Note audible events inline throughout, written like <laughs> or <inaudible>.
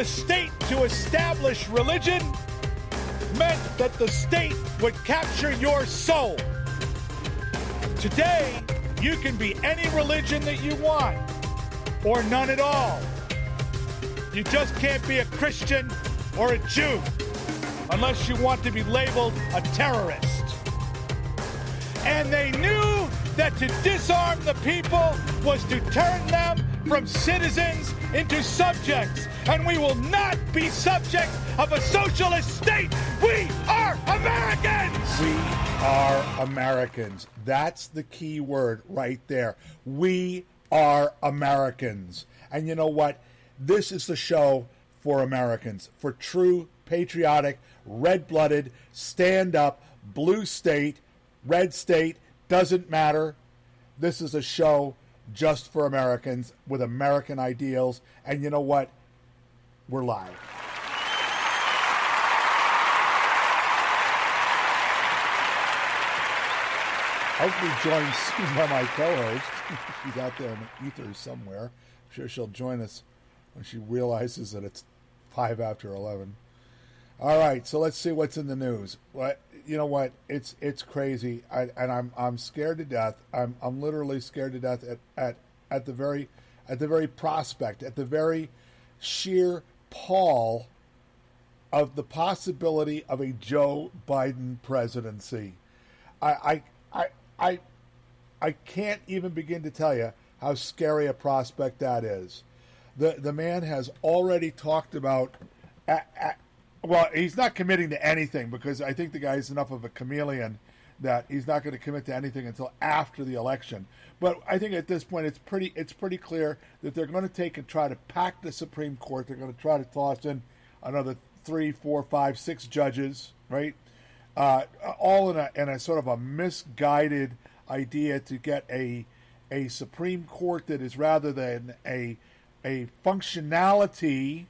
the state to establish religion meant that the state would capture your soul. Today, you can be any religion that you want, or none at all. You just can't be a Christian or a Jew unless you want to be labeled a terrorist. And they knew that to disarm the people was to turn them from citizens into subjects. And we will not be subjects of a socialist state. We are Americans! We are Americans. That's the key word right there. We are Americans. And you know what? This is the show for Americans, for true patriotic, red blooded, stand up, blue state, red state, doesn't matter. This is a show just for Americans with American ideals. And you know what? We're live. Hopefully, joined soon by my co-host. <laughs> She's out there in the ether somewhere. I'm sure she'll join us when she realizes that it's five after eleven. All right, so let's see what's in the news. What you know? What it's it's crazy, I, and I'm I'm scared to death. I'm I'm literally scared to death at, at at the very at the very prospect, at the very sheer pall of the possibility of a Joe Biden presidency. I I I I, I can't even begin to tell you how scary a prospect that is. The the man has already talked about. Well, he's not committing to anything because I think the guy is enough of a chameleon that he's not going to commit to anything until after the election. But I think at this point it's pretty it's pretty clear that they're going to take and try to pack the Supreme Court. They're going to try to toss in another three, four, five, six judges, right? Uh, all in a in a sort of a misguided idea to get a a Supreme Court that is rather than a a functionality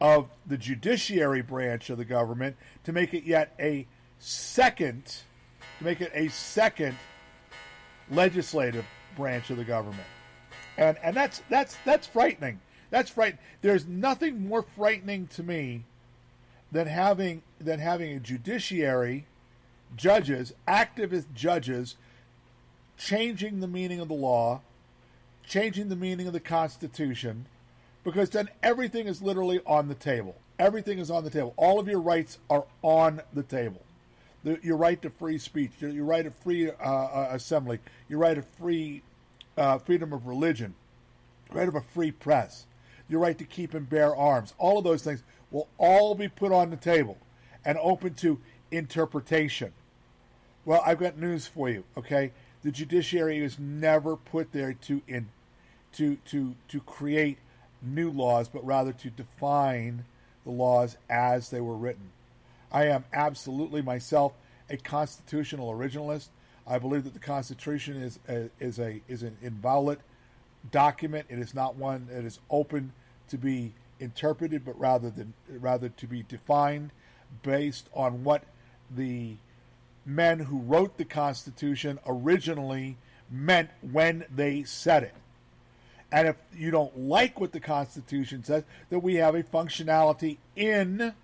of the judiciary branch of the government to make it yet a second to make it a second legislative branch of the government. And and that's that's that's frightening. That's fright There's nothing more frightening to me than having than having a judiciary judges, activist judges changing the meaning of the law, changing the meaning of the constitution because then everything is literally on the table. Everything is on the table. All of your rights are on the table the, your right to free speech, your, your right of free uh, uh, assembly, your right of free uh, freedom of religion, right of a free press, your right to keep and bear arms. All of those things will all be put on the table and open to interpretation. Well, I've got news for you. Okay, the judiciary is never put there to in to to to create new laws, but rather to define the laws as they were written. I am absolutely myself a constitutional originalist. I believe that the Constitution is a, is a is an inviolate document. It is not one that is open to be interpreted, but rather than rather to be defined based on what the men who wrote the Constitution originally meant when they said it. And if you don't like what the Constitution says, then we have a functionality in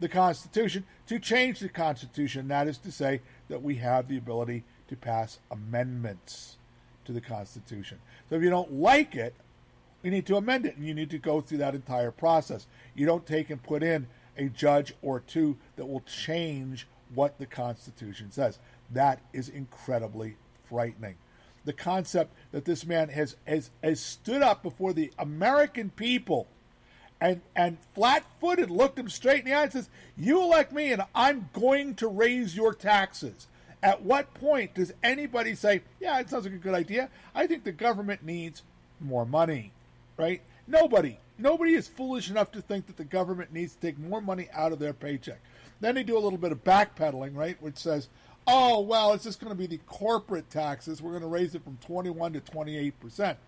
the Constitution to change the Constitution. That is to say, that we have the ability to pass amendments to the Constitution. So if you don't like it, you need to amend it, and you need to go through that entire process. You don't take and put in a judge or two that will change what the Constitution says. That is incredibly frightening. The concept that this man has, has, has stood up before the American people and and flat-footed looked him straight in the eye and says, "You elect me, and I'm going to raise your taxes." At what point does anybody say, "Yeah, it sounds like a good idea"? I think the government needs more money, right? Nobody, nobody is foolish enough to think that the government needs to take more money out of their paycheck. Then they do a little bit of backpedaling, right, which says, "Oh, well, it's just going to be the corporate taxes. We're going to raise it from 21 to 28 percent."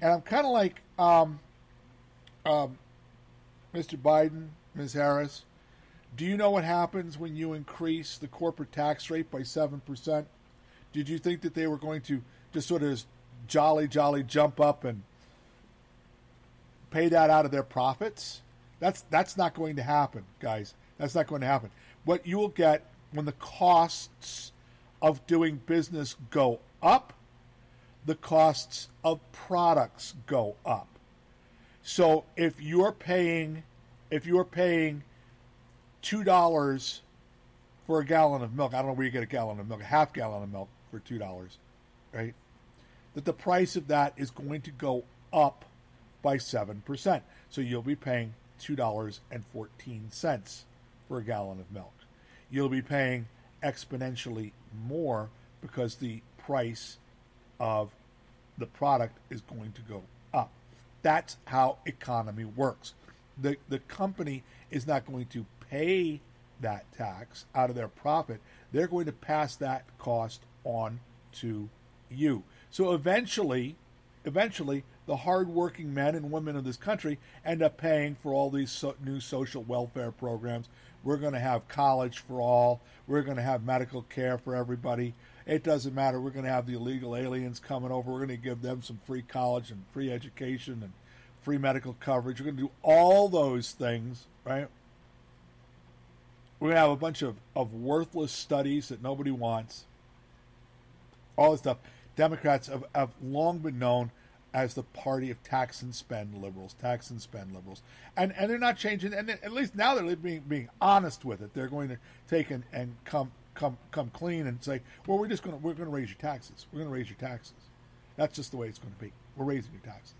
And I'm kind of like, um, um, Mr. Biden, Ms. Harris, do you know what happens when you increase the corporate tax rate by 7%? Did you think that they were going to just sort of jolly, jolly jump up and pay that out of their profits. That's that's not going to happen, guys. That's not going to happen. What you will get when the costs of doing business go up, the costs of products go up. So if you're paying if you're paying two dollars for a gallon of milk, I don't know where you get a gallon of milk, a half gallon of milk for two dollars, right? That the price of that is going to go up by seven percent. So you'll be paying two dollars and fourteen cents for a gallon of milk. You'll be paying exponentially more because the price of the product is going to go up. That's how economy works. The the company is not going to pay that tax out of their profit. They're going to pass that cost on to you. So eventually, eventually, the hardworking men and women of this country end up paying for all these so- new social welfare programs. We're going to have college for all. We're going to have medical care for everybody. It doesn't matter. We're going to have the illegal aliens coming over. We're going to give them some free college and free education and free medical coverage. We're going to do all those things, right? We're going to have a bunch of, of worthless studies that nobody wants. All this stuff. Democrats have, have long been known as the party of tax and spend liberals, tax and spend liberals, and and they're not changing. And at least now they're being being honest with it. They're going to take and, and come come come clean and say, well, we're just going to we're going to raise your taxes. We're going to raise your taxes. That's just the way it's going to be. We're raising your taxes.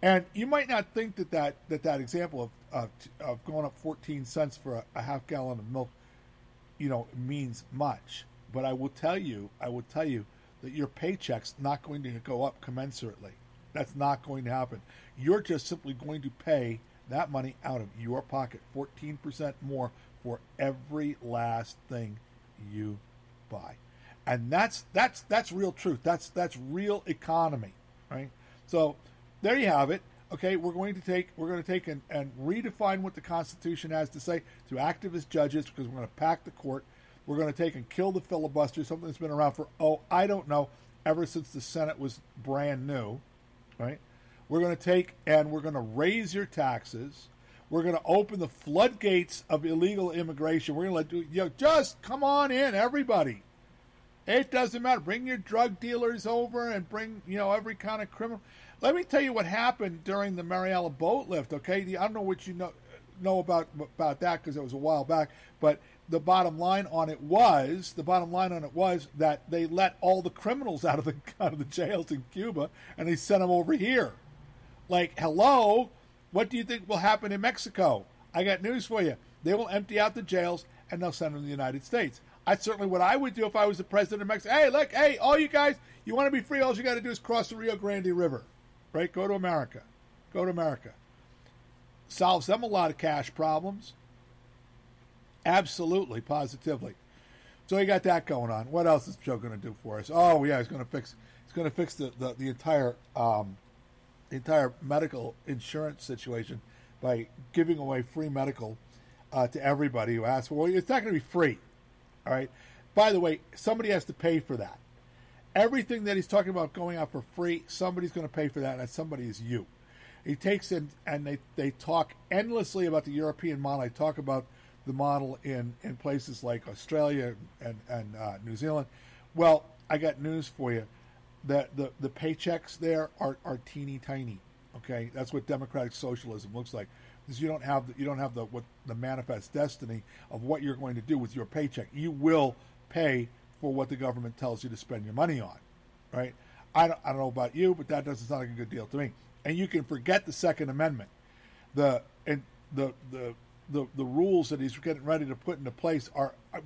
And you might not think that that, that, that example of, of, of going up 14 cents for a, a half gallon of milk, you know, means much. But I will tell you, I will tell you that your paycheck's not going to go up commensurately. That's not going to happen. You're just simply going to pay that money out of your pocket, 14% more for every last thing you buy. And that's that's that's real truth. That's that's real economy, right? So there you have it. Okay, we're going to take we're going to take and, and redefine what the Constitution has to say through activist judges because we're going to pack the court. We're going to take and kill the filibuster, something that's been around for oh I don't know ever since the Senate was brand new, right? We're going to take and we're going to raise your taxes. We're going to open the floodgates of illegal immigration. We're going to let you know, just come on in, everybody. It doesn't matter. Bring your drug dealers over and bring you know every kind of criminal. Let me tell you what happened during the Mariel boat lift. Okay, I don't know what you know know about about that because it was a while back, but the bottom line on it was the bottom line on it was that they let all the criminals <laughs> out of the out of the jails in Cuba and they sent them over here. Like, hello, what do you think will happen in Mexico? I got news for you. They will empty out the jails and they'll send them to the United States. That's certainly what I would do if I was the president of Mexico. Hey, look, hey, all you guys, you want to be free? All you got to do is cross the Rio Grande River right? Go to America. Go to America. Solves them a lot of cash problems. Absolutely, positively. So you got that going on. What else is Joe going to do for us? Oh yeah, he's going to fix. He's going to fix the, the, the entire um, the entire medical insurance situation by giving away free medical uh, to everybody who asks. for. Well, it's not going to be free. All right. By the way, somebody has to pay for that. Everything that he's talking about going out for free, somebody's going to pay for that, and somebody is you. He takes in, and they, they talk endlessly about the European model. I talk about the model in, in places like Australia and, and uh, New Zealand. Well, I got news for you. The, the, the paychecks there are, are teeny tiny. Okay, that's what democratic socialism looks like. Because you don't have the, you don't have the what the manifest destiny of what you're going to do with your paycheck. You will pay for what the government tells you to spend your money on, right? I don't, I don't know about you, but that doesn't sound like a good deal to me. And you can forget the Second Amendment, the and the the the, the rules that he's getting ready to put into place are uh,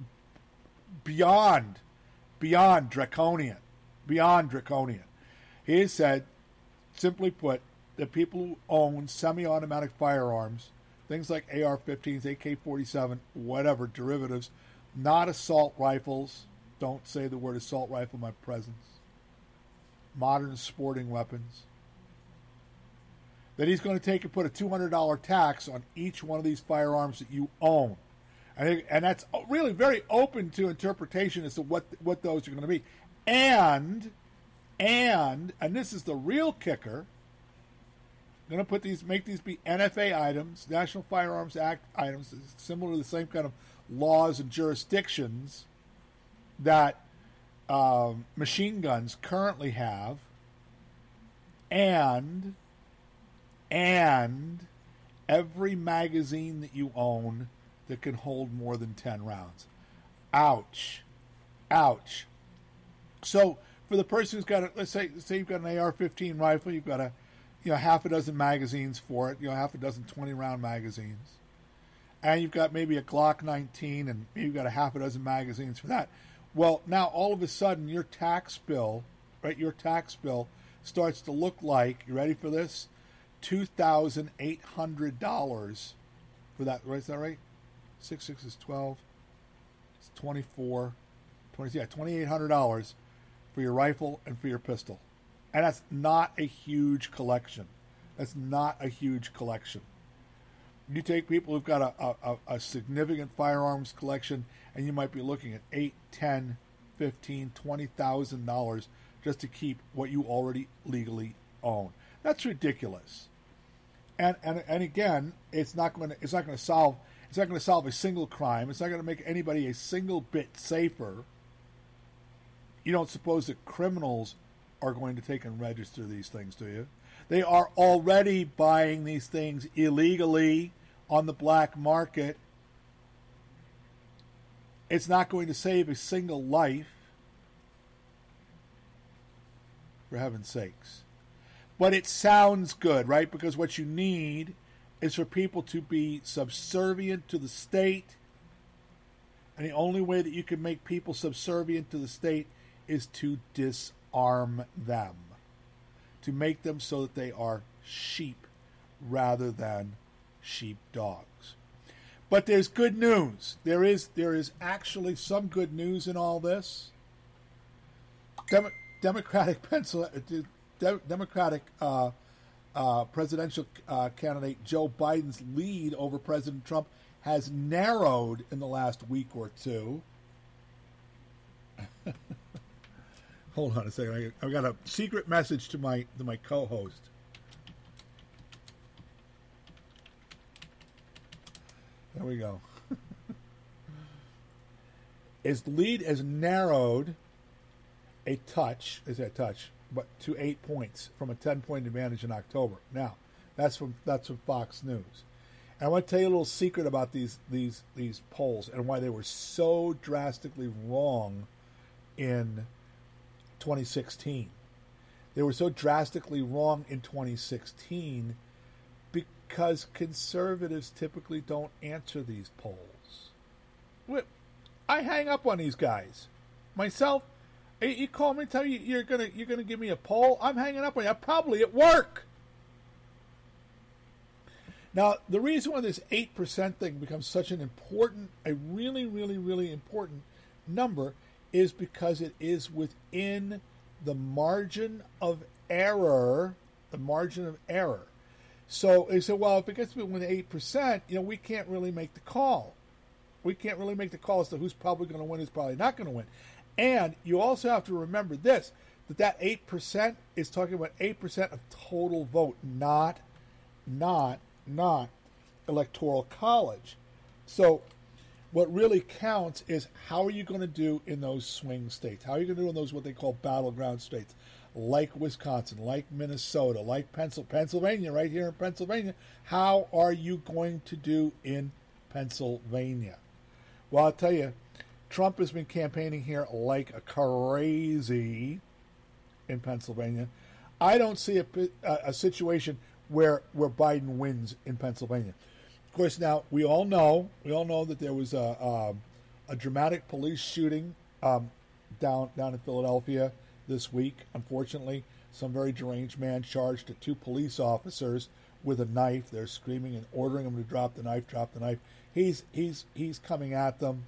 beyond beyond draconian, beyond draconian. He said, simply put, that people who own semi-automatic firearms, things like AR-15s, AK-47, whatever derivatives, not assault rifles, don't say the word assault rifle in my presence. Modern sporting weapons. That he's going to take and put a $200 tax on each one of these firearms that you own. And, and that's really very open to interpretation as to what, what those are going to be. And, and, and this is the real kicker, going to put these, make these be NFA items, National Firearms Act items, similar to the same kind of laws and jurisdictions that um, machine guns currently have, and and every magazine that you own that can hold more than 10 rounds. Ouch. Ouch. So for the person who's got a, let's say, say you've got an AR-15 rifle, you've got a, you know, half a dozen magazines for it, you know, half a dozen 20-round magazines, and you've got maybe a Glock 19, and you've got a half a dozen magazines for that. Well, now all of a sudden your tax bill, right? Your tax bill starts to look like. You ready for this? Two thousand eight hundred dollars for that. Right? Is that right? Six six is twelve. It's twenty four. 20, yeah, twenty eight hundred dollars for your rifle and for your pistol, and that's not a huge collection. That's not a huge collection. You take people who've got a, a, a significant firearms collection, and you might be looking at eight, ten, fifteen, twenty thousand dollars just to keep what you already legally own. That's ridiculous. And and and again, it's not going to it's not going to solve it's not going to solve a single crime. It's not going to make anybody a single bit safer. You don't suppose that criminals are going to take and register these things, do you? They are already buying these things illegally on the black market. It's not going to save a single life. For heaven's sakes. But it sounds good, right? Because what you need is for people to be subservient to the state. And the only way that you can make people subservient to the state is to disarm them, to make them so that they are sheep rather than sheep dogs. But there's good news. There is there is actually some good news in all this. Dem- Democratic <laughs> Pennsylvania, Democratic uh, uh, presidential uh, candidate Joe Biden's lead over President Trump has narrowed in the last week or two. <laughs> Hold on a second. I, I got a secret message to my to my co-host. There we go. <laughs> His lead has narrowed a touch, is a touch, but to eight points from a ten point advantage in October. Now, that's from that's from Fox News. And I want to tell you a little secret about these these these polls and why they were so drastically wrong in 2016. They were so drastically wrong in 2016 because conservatives typically don't answer these polls. I hang up on these guys. Myself, you call me, tell you you're gonna you're gonna give me a poll. I'm hanging up on you. I'm probably at work. Now, the reason why this eight percent thing becomes such an important, a really, really, really important number, is because it is within the margin of error. The margin of error. So they said, well, if it gets within eight percent, you know, we can't really make the call. We can't really make the call as to who's probably going to win, who's probably not going to win. And you also have to remember this that that 8% is talking about 8% of total vote, not not not electoral college. So what really counts is how are you going to do in those swing states? How are you going to do in those what they call battleground states? Like Wisconsin, like Minnesota, like Pennsylvania, right here in Pennsylvania. How are you going to do in Pennsylvania? Well, I'll tell you, Trump has been campaigning here like a crazy in Pennsylvania. I don't see a, a, situation where where Biden wins in Pennsylvania. Of course, now we all know we all know that there was a a, a dramatic police shooting um, down down in Philadelphia this week. Unfortunately, some very deranged man charged at two police officers with a knife. They're screaming and ordering them to drop the knife, drop the knife. He's he's he's coming at them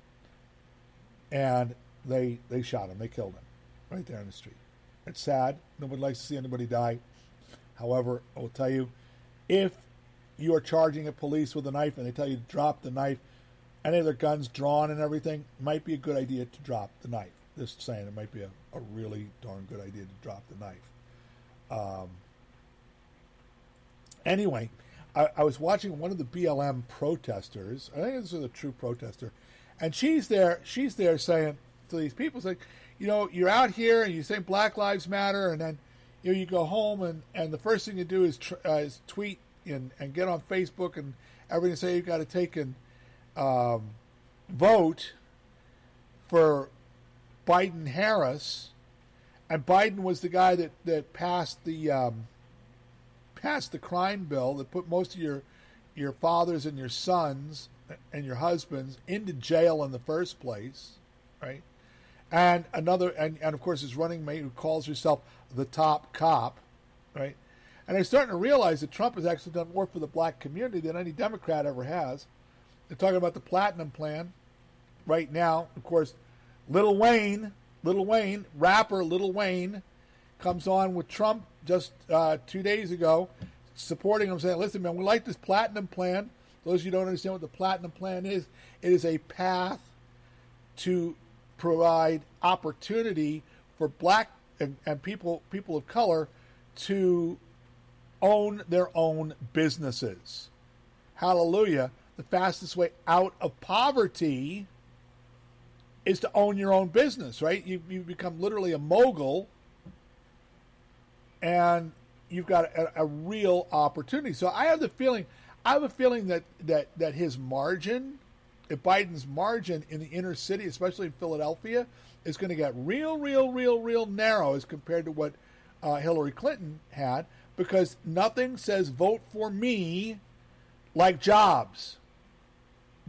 and they they shot him. They killed him right there in the street. It's sad. Nobody likes to see anybody die. However, I will tell you, if you are charging a police with a knife and they tell you to drop the knife, any of their guns drawn and everything, might be a good idea to drop the knife. Just saying, it might be a, a really darn good idea to drop the knife. Um, Anyway, I, I, was watching one of the BLM protesters. I think this is a true protester, and she's there. She's there saying to these people, like, you know, you're out here and you say Black Lives Matter, and then you know you go home and and the first thing you do is, tr- uh, is tweet and and get on Facebook and everything. Say you've got to take and um, vote for Biden Harris." And Biden was the guy that, that passed the um, passed the crime bill that put most of your your fathers and your sons and your husbands into jail in the first place, right? And another, and, and of course, his running mate who calls herself the top cop, right? And I'm starting to realize that Trump has actually done more for the black community than any Democrat ever has. They're talking about the Platinum Plan right now. Of course, Little Wayne, Little Wayne, rapper Little Wayne, comes on with Trump just uh, two days ago, supporting him, saying, "Listen, man, we like this platinum plan. Those of you don't understand what the platinum plan is, it is a path to provide opportunity for black and, and people people of color to own their own businesses. Hallelujah! The fastest way out of poverty." is to own your own business, right? You, you become literally a mogul and you've got a, a, real opportunity. So I have the feeling, I have a feeling that that that his margin, if Biden's margin in the inner city, especially in Philadelphia, is going to get real, real, real, real narrow as compared to what uh, Hillary Clinton had, because nothing says vote for me like jobs.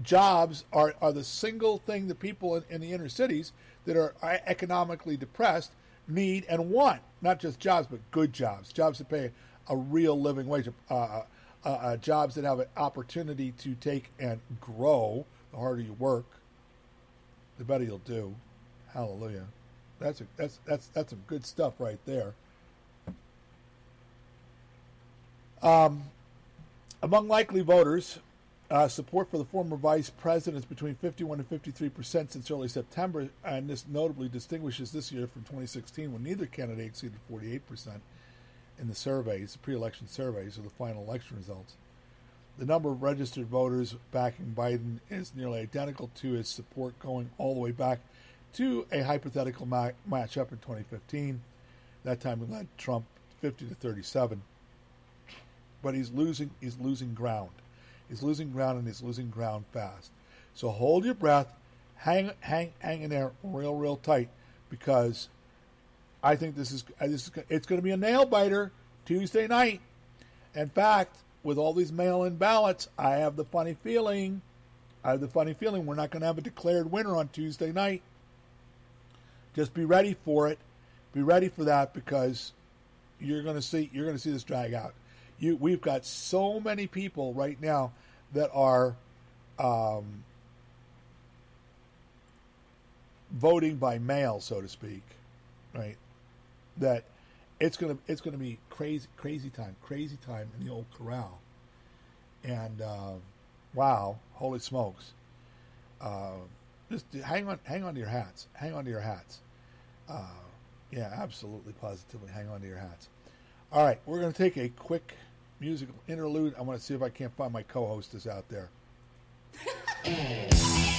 Jobs are, are the single thing that people in, in the inner cities that are economically depressed need and want not just jobs, but good jobs, jobs that pay a real living wage, uh, uh, uh, jobs that have an opportunity to take and grow. The harder you work, the better you'll do. Hallelujah. That's a, that's that's that's some good stuff right there. Um, among likely voters, uh, support for the former vice president is between 51 and 53 percent since early September, and this notably distinguishes this year from 2016 when neither candidate exceeded 48 percent in the surveys, the pre-election surveys, or the final election results. The number of registered voters backing Biden is nearly identical to his support going all the way back to a hypothetical ma- matchup in 2015. That time he led Trump 50 to 37. But he's losing. He's losing ground. He's losing ground and he's losing ground fast. So hold your breath, hang, hang, hang in there real, real tight because I think this is, this is it's going to be a nail biter Tuesday night. In fact, with all these mail-in ballots, I have the funny feeling, I have the funny feeling we're not going to have a declared winner on Tuesday night. Just be ready for it. Be ready for that because you're going to see you're going to see this drag out you we've got so many people right now that are um, voting by mail, so to speak, right? That it's gonna it's gonna be crazy crazy time, crazy time in the old corral, and uh, wow, holy smokes! Uh, just hang on, hang on to your hats, hang on to your hats. Uh, yeah, absolutely, positively, hang on to your hats. All right, we're going to take a quick musical interlude. I want to see if I can't find my co-hostess out there. <laughs>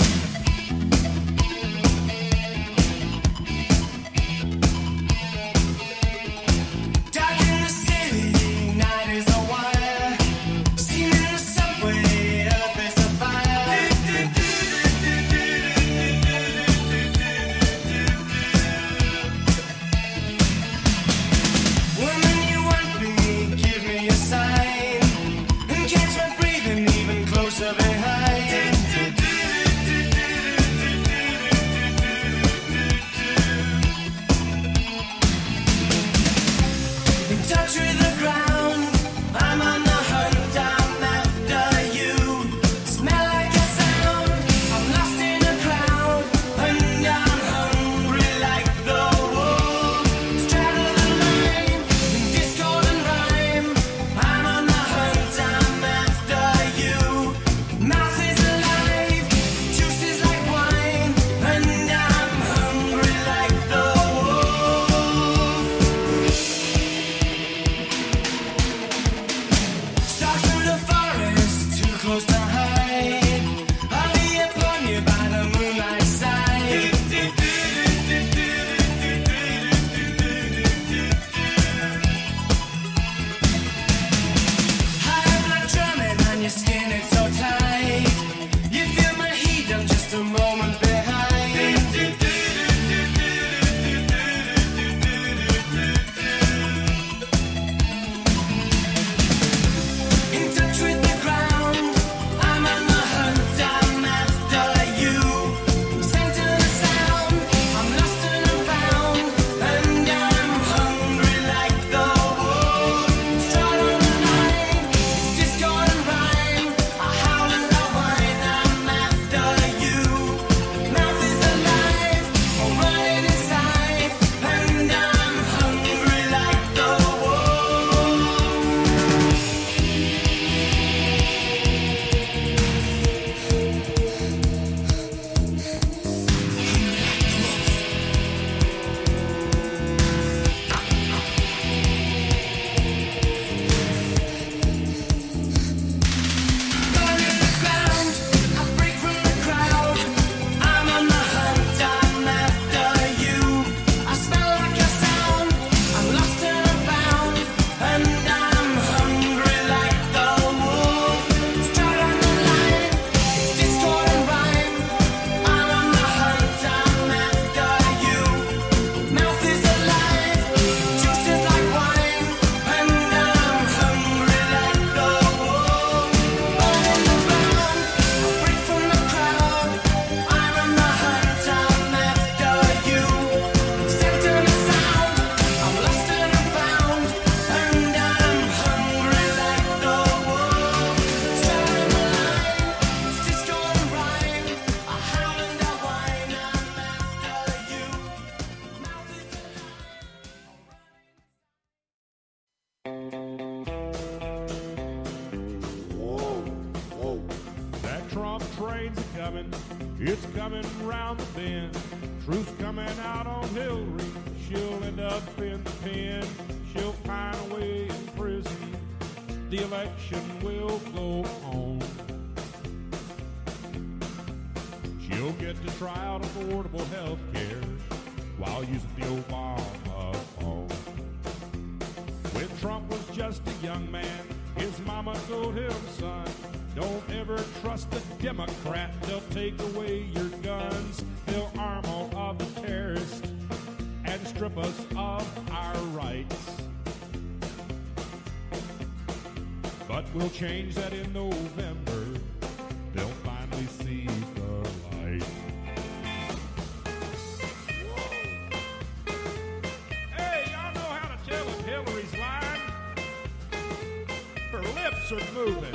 hips are moving.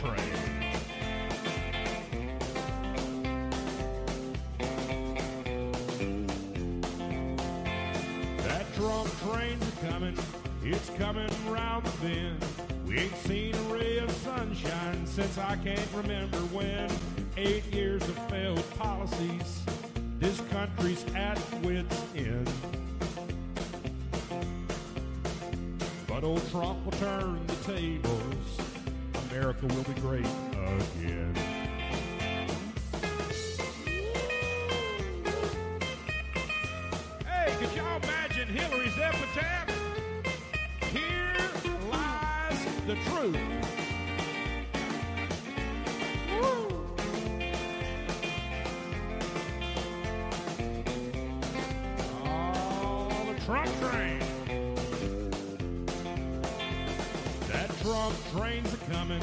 Train. That drum train's coming, it's coming round the bend. We ain't seen a ray of sunshine since I can't remember when. Eight years of failed policies are coming.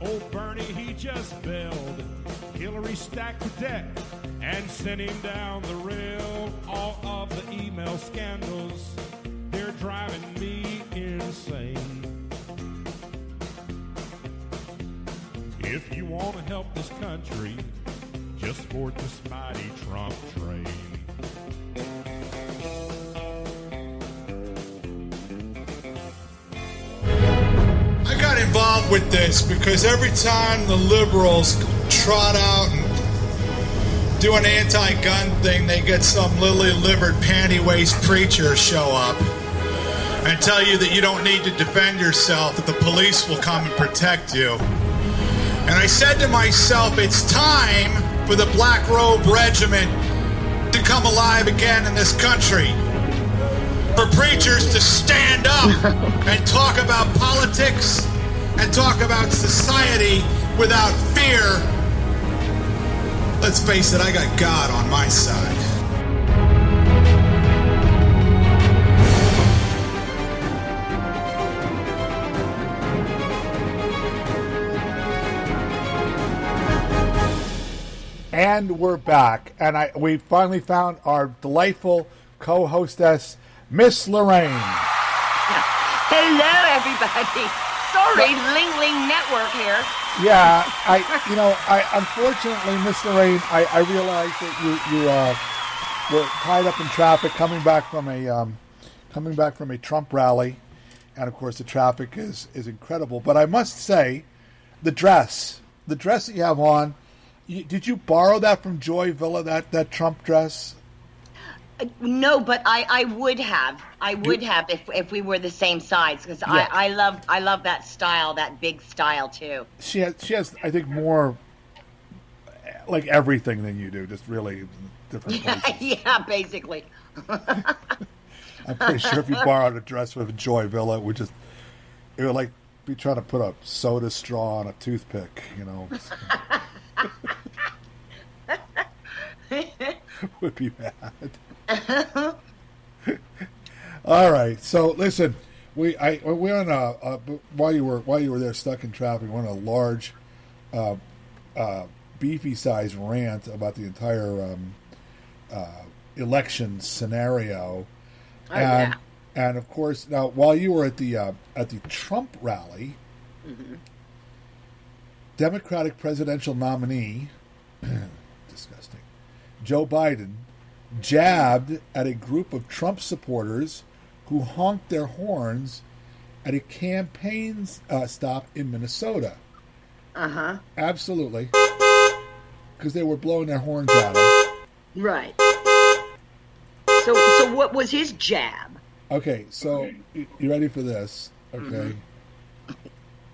Old Bernie, he just bailed. Hillary stacked the deck and sent him down the rail. With this because every time the liberals trot out and do an anti gun thing, they get some lily livered panty waist preacher show up. and tell you that you don't need to defend yourself, that the police will come and protect you. And I said to myself, it's time for the Black Robe Regiment to come alive again in this country. For preachers to stand up <laughs> and talk about politics and talk about society without fear. Let's face it, I got God on my side. And we're back, and I we finally found our delightful co-hostess, Miss Lorraine. <laughs> Hello, everybody. Sorry, Ling Ling Network here. Yeah, I <laughs> you know I unfortunately, Miss Lorraine, I, I realized that you you uh, were tied up in traffic coming back from a um, coming back from a Trump rally, and of course the traffic is is incredible. But I must say, the dress, the dress that you have on. You, did you borrow that from Joy Villa? That that Trump dress? No, but I, I would have. I would have if, if we were the same size because Yeah. I, I love I love that style, that big style too. She has she has I think more like everything than you do. Just really different <laughs> places. yeah, basically. <laughs> I'm pretty sure if you borrowed a dress with Joy Villa, it would just it would like be trying to put a soda straw on a toothpick. You know, <laughs> would be bad. <laughs> All right, so listen, we I we're on a, a while you were while you were there stuck in traffic, we're on a large, uh, uh, beefy sized rant about the entire um, uh, election scenario, Oh, and and of course now while you were at the uh, at the Trump rally, Democratic presidential nominee, <clears throat> disgusting, Joe Biden jabbed at a group of Trump supporters who honked their horns at a campaign uh, stop in Minnesota. Uh huh. Absolutely. Because they were blowing their horns at him. Right. So so what was his jab? Okay, so you ready for this? Okay.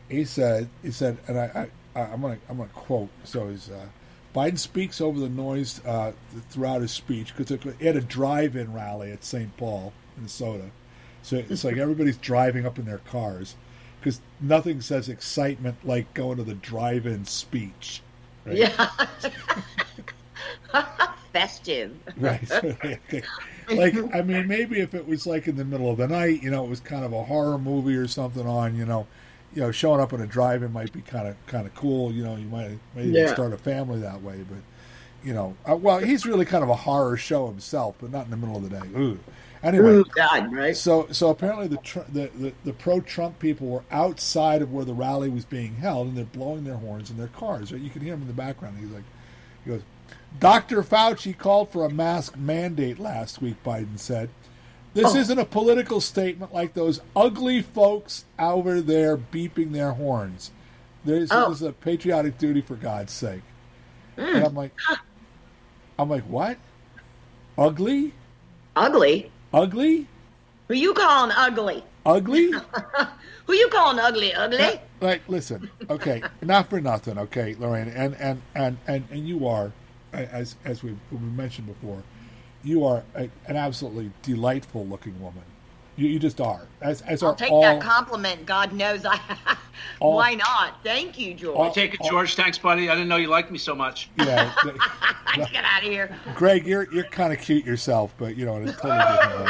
He said, he said, and I, I, I'm gonna, I'm gonna quote. So he's, uh, Biden speaks over the noise uh, throughout his speech because he had a drive-in rally at St. Paul, Minnesota. So it's like everybody's driving up in their cars because nothing says excitement like going to the drive-in speech. Right? Yeah. <laughs> Festive. Right. <laughs> Like, I mean, maybe if it was like in the middle of the night, you know, it was kind of a horror movie or something on, you know, you know, showing up in a drive-in might be kind of kind of cool. You know, you might maybe Yeah. start a family that way. But you know, uh, well, he's really kind of a horror show himself, but not in the middle of the day. Ooh. Anyway, Ooh, God, right? so so apparently the, tr- the the the pro Trump people were outside of where the rally was being held, and they're blowing their horns in their cars. Right? You can hear him in the background. He's like, he goes, Dr. Fauci called for a mask mandate last week. Biden said, "This oh. isn't a political statement like those ugly folks over there beeping their horns. There's Oh. this is a patriotic duty for God's sake." Hmm. And I'm like, I'm like, what? Ugly? Ugly. Ugly? Who you calling ugly? Ugly? <laughs> Who you calling ugly? Ugly? like listen okay <laughs> not for nothing okay lorraine and and and and, and you are as as we we mentioned before you are a, an absolutely delightful looking woman you, you just are as as I'll are take all that compliment. God knows I. <laughs> all- Why not? Thank you, George. all- Take it, George. Thanks, buddy. I didn't know you liked me so much. yeah the- <laughs> Get out of here. greg you're you're kind of cute yourself but you know in a totally different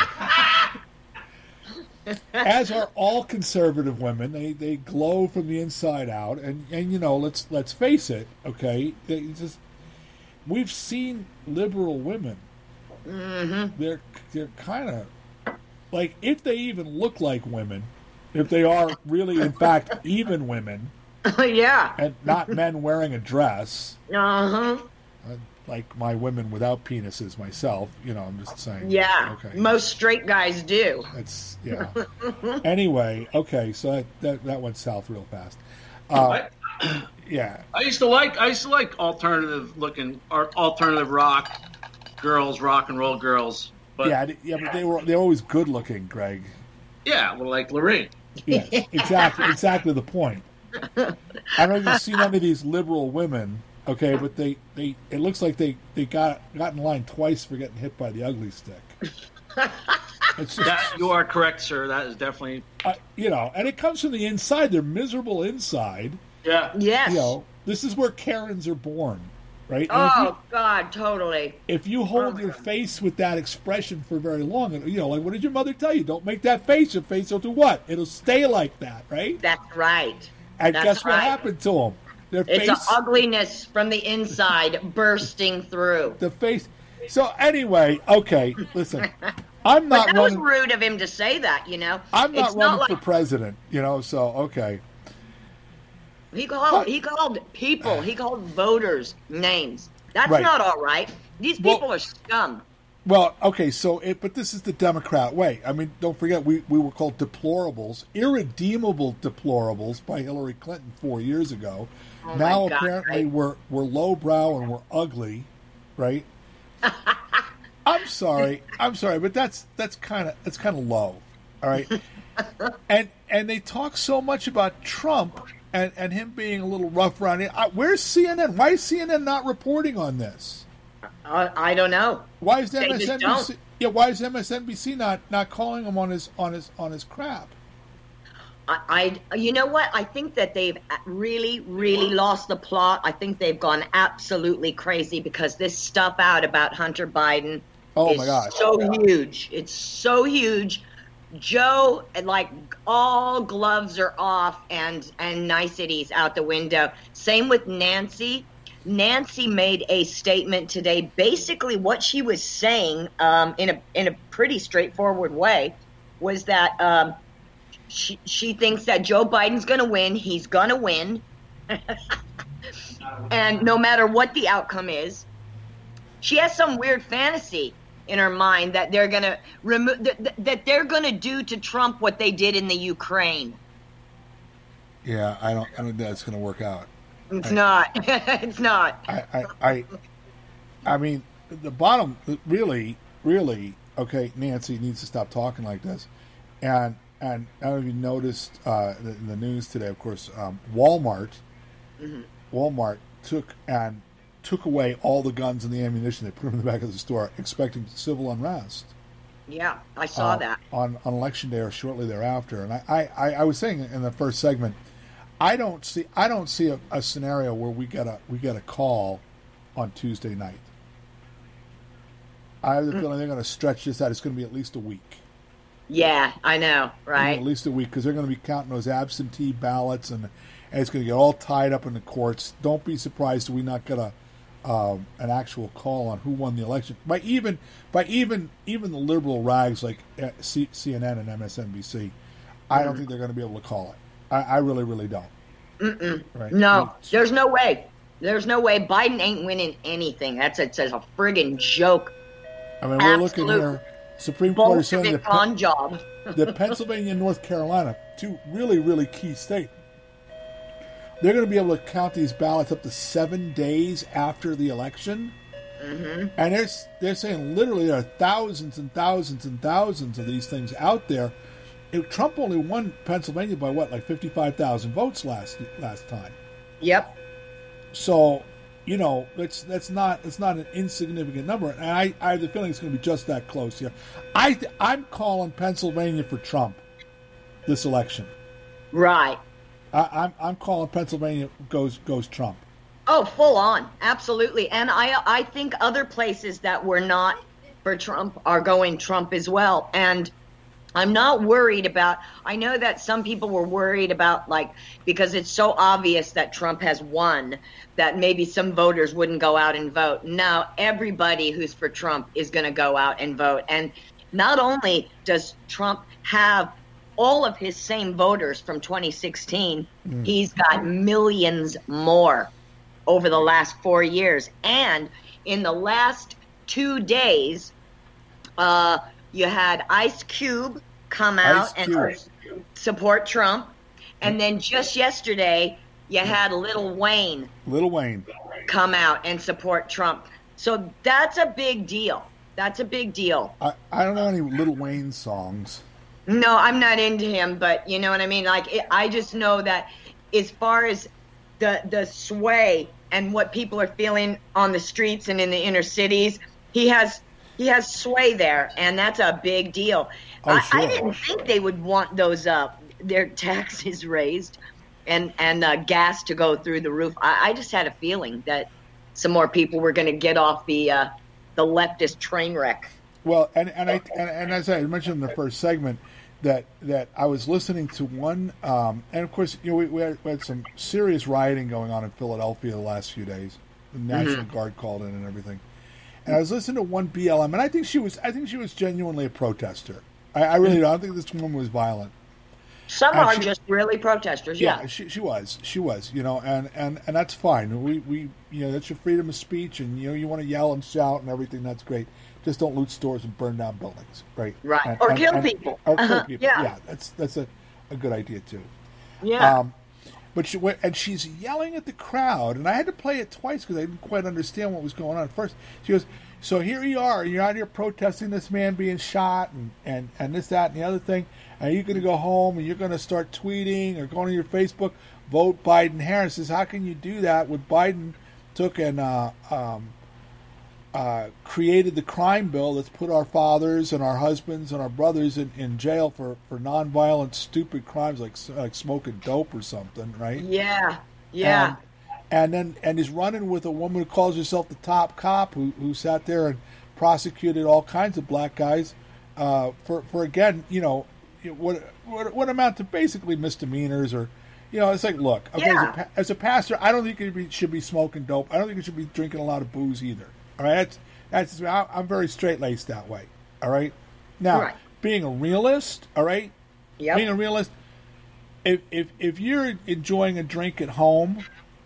way <laughs> as are all conservative women they they glow from the inside out and and you know let's let's face it okay they just we've seen liberal women they're they're kind of like if they even look like women if they are really in fact <laughs> even women <laughs> yeah. and not <laughs> men wearing a dress Uh huh. uh, like my women without penises myself you know i'm just saying Yeah. okay Most straight guys do. That's yeah. anyway, okay, so that, that that went south real fast. Uh, I, <clears throat> yeah, I used to like I used to like alternative looking or alternative rock girls, rock and roll girls. But yeah, yeah, but they were they're always good looking, Greg. Yeah, well, like Lorraine. Yes, exactly, exactly the point. I don't know if you've any of these liberal women, okay, but they, they it looks like they, they got got in line twice for getting hit by the ugly stick. <laughs> It's just, That you are correct, sir. That is definitely. uh, you know, and it comes from the inside. They're miserable inside. Yeah. Yes. You know, this is where Karens are born, right? And oh you- God, totally. if you hold oh, my your God. face with that expression for very long, and you know, like what did your mother tell you? Don't make that face. Your face will do what? It'll stay like that, right? That's right. And That's guess what happened to him? Their It's face, ugliness from the inside <laughs> bursting through. the face. So anyway, okay, listen, <laughs> I'm But not that was rude of him to say that. You know, I'm not it's running not for president, you know. So okay, he called. He called people. He called voters names. That's Right. not all right. These Well- people are scum. well, okay. So, it, but this is the Democrat way. I mean, don't forget we we were called deplorables, irredeemable deplorables by Hillary Clinton four years ago. Oh now God, apparently right. we're we're lowbrow and we're ugly, right? <laughs> I'm sorry, I'm sorry, but that's that's kind of that's kind of low, all right. <laughs> and and they talk so much about Trump and and him being a little rough around it. Where's CNN? Why is CNN not reporting on this? I, I don't know. Why is They MSNBC? Yeah, why is MSNBC not not calling him on his on his on his crap? I, I, you know what? I think that they've really, really lost the plot. I think they've gone absolutely crazy because this stuff out about Hunter Biden Oh is my gosh! so huge. It's so huge. Joe, like all gloves are off and and niceties out the window. Same with Nancy. Nancy made a statement today. Basically, what she was saying, um, in a in a pretty straightforward way, was that um, she she thinks that Joe Biden's going to win. He's going to win, <laughs> and no matter what the outcome is, she has some weird fantasy in her mind that they're going to remove that, that they're going to do to Trump what they did in the Ukraine. Yeah, I don't I don't think that's going to work out. It's not. <laughs> it's not. I, I, I, I mean, the bottom really, really, okay. Nancy needs to stop talking like this, and and I don't know if you noticed uh, in the news today. Of course, um, Walmart, Walmart took and took away all the guns and the ammunition. They put them in the back of the store, expecting civil unrest Yeah, I saw uh, that. on on election day or shortly thereafter. And I, I, I was saying in the first segment, I don't see I don't see a, a scenario where we get a we get a call on Tuesday night. I have the feeling they're going to stretch this out. It's going to be at least a week, Yeah, I know, right? at least a week, because they're going to be counting those absentee ballots, and, and it's going to get all tied up in the courts. Don't be surprised if we not get a um, an actual call on who won the election by even by even even the liberal rags like uh, C- CNN and MSNBC. I don't think they're going to be able to call it. I, I really, really don't. Right? No, It's- there's no way. There's no way. Biden ain't winning anything. That's a, it's a friggin' joke. I mean, we're looking absolute here. Supreme Court is saying Bolshevik that con job. that Pennsylvania and North Carolina, two really, really key states, they're going to be able to count these ballots up to seven days after the election. Mm-hmm. And they're, they're saying literally there are thousands and thousands and thousands of these things out there. If Trump only won Pennsylvania by what, like fifty-five thousand votes last last time. Yep. So, you know, that's that's not it's not an insignificant number, and I, I have the feeling it's going to be just that close here. I th- I'm calling Pennsylvania for Trump this election. Right. I, I'm I'm calling Pennsylvania goes goes Trump. Oh, full on, absolutely. And I I think other places that were not for Trump are going Trump as well. And I'm not worried about. I know that some people were worried about like because it's so obvious that Trump has won that maybe some voters wouldn't go out and vote. No, everybody who's for Trump is going to go out and vote. And not only does Trump have all of his same voters from 2016, he's got millions more over the last four years. And in the last two days, uh, you had Ice Cube come out Ice and support Trump. And then just yesterday, you had Little Wayne Little Wayne. come out and support Trump. So that's a big deal. That's a big deal. I, I don't know any Little Wayne songs. No, I'm not into him, but you know what I mean. Like it, I just know that as far as the the sway and what people are feeling on the streets and in the inner cities, he has he has sway there, and that's a big deal. Oh, I, I didn't think they would want those uh, their <laughs> taxes raised and and uh, gas to go through the roof. I, I just had a feeling that some more people were going to get off the uh, the leftist train wreck. Well, and and I and, and as I mentioned in the first segment, that that I was listening to one, um, and of course, you know, we, we, had, we had some serious rioting going on in Philadelphia the last few days. The National Guard called in and everything, and I was listening to one BLM, and I think she was, I think she was genuinely a protester. I, I really don't. Think this woman was violent. Some And are she- just really protesters. Yeah. she, she was, she was, you know, and, and, and that's fine. We, we, you know, that's your freedom of speech, and you know, you want to yell and shout and everything. That's great. Just don't loot stores and burn down buildings, right? Right. And- Or and- kill and- people. Or kill Uh-huh. people. Yeah. Yeah, that's that's a, a good idea too. yeah. Um, but she went, and she's yelling at the crowd, and I had to play it twice because I didn't quite understand what was going on at first. She goes, "So here you are, you're out here protesting this man being shot, and and and this, that, and the other thing. And you're going to go home and you're going to start tweeting or going to your Facebook, vote Biden Harris. Says, how can you do that when Biden took and uh, um, uh, created the crime bill that's put our fathers and our husbands and our brothers in, in jail for, for nonviolent, stupid crimes like like smoking dope or something, right? yeah. Yeah. And, and then and he's running with a woman who calls herself the top cop who, who sat there and prosecuted all kinds of black guys uh, for for again, you know, what what what amount to basically misdemeanors or. You know, it's like, look, okay, as, a, as a pastor, I don't think you should be smoking dope. I don't think you should be drinking a lot of booze either. All right, that's that's I- I'm very straight laced that way. All right, now Right. being a realist, all right, Yep. being a realist, if if if you're enjoying a drink at home,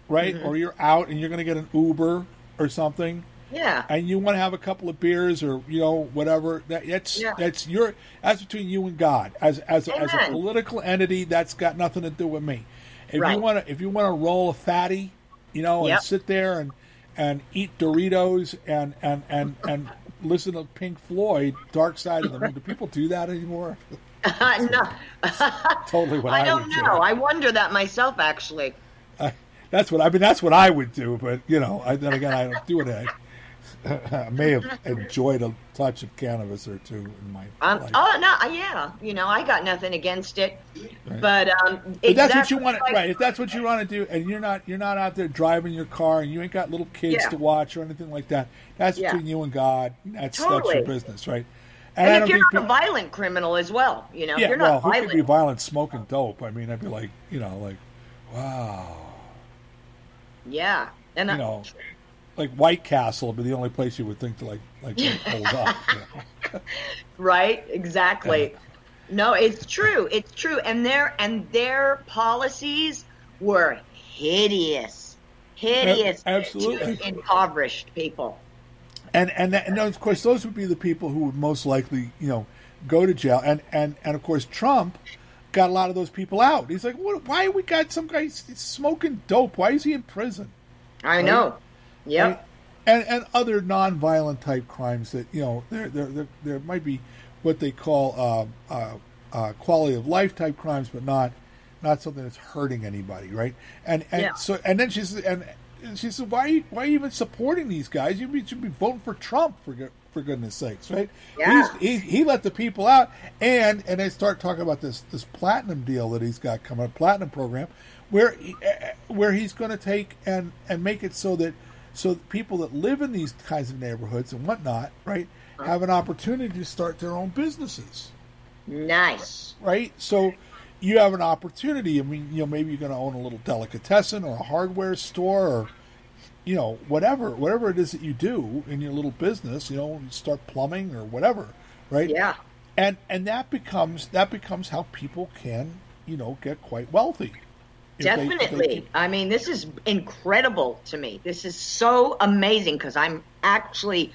right, Mm-hmm. or you're out and you're going to get an Uber or something, yeah. and you want to have a couple of beers or you know whatever, that that's Yeah. that's your that's between you and God. As as a, as a political entity, that's got nothing to do with me. If you want to if you want to roll a fatty, you know, and sit there and and eat Doritos and and and and <laughs> listen to Pink Floyd, Dark Side of the Moon. Do people do that anymore? <laughs> no, totally what I, I don't would do. know. I wonder that myself, actually. I, <laughs> that's what I mean. That's what I would do. But you know, I, then again, I don't do it. I, <laughs> I may have enjoyed a touch of cannabis or two in my Um, life. oh no, yeah. You know, I got nothing against it, but um, But that's what you want, like- right? If that's what you want to do, and you're not you're not out there driving your car, and you ain't got little kids Yeah. to watch or anything like that. That's Yeah. between you and God. That's that's your business, right? I And if you're not a violent criminal as well, you know, if yeah, you're well, not who violent. could be violent smoking dope? I mean, I'd be like, you know, like, wow, yeah, and you I- know, like White Castle would be the only place you would think to like like <laughs> hold up. You know? right, exactly. No, it's true. It's true, and their and their policies were hideous, hideous A- absolutely. to impoverished people. and and that, and of course those would be the people who would most likely you know go to jail and and and of course Trump got a lot of those people out. He's like, what, why we got some guy smoking dope? Why is he in prison? I know. Yep. Right? And and other non-violent type crimes that you know there there there, there might be what they call uh, uh, uh, quality of life type crimes, but not not something that's hurting anybody, right? And and Yeah. so and then she said and she said why are you, why are you even supporting these guys? You should be voting for Trump for good- for goodness sakes, right? Yeah. He's, he he let the people out, and and they start talking about this this platinum deal that he's got coming, up, platinum program, where he, uh, where he's going to take and and make it so that so people that live in these kinds of neighborhoods and whatnot, right, uh-huh. have an opportunity to start their own businesses, Nice. right? So you have an opportunity. I mean, you know, maybe you're going to own a little delicatessen or a hardware store or you know whatever whatever it is that you do in your little business. You know, you start plumbing or whatever, right? Yeah. and and that becomes that becomes how people can you know get quite wealthy. They- they Definitely. keep- I mean, this is incredible to me. This is so amazing because I'm actually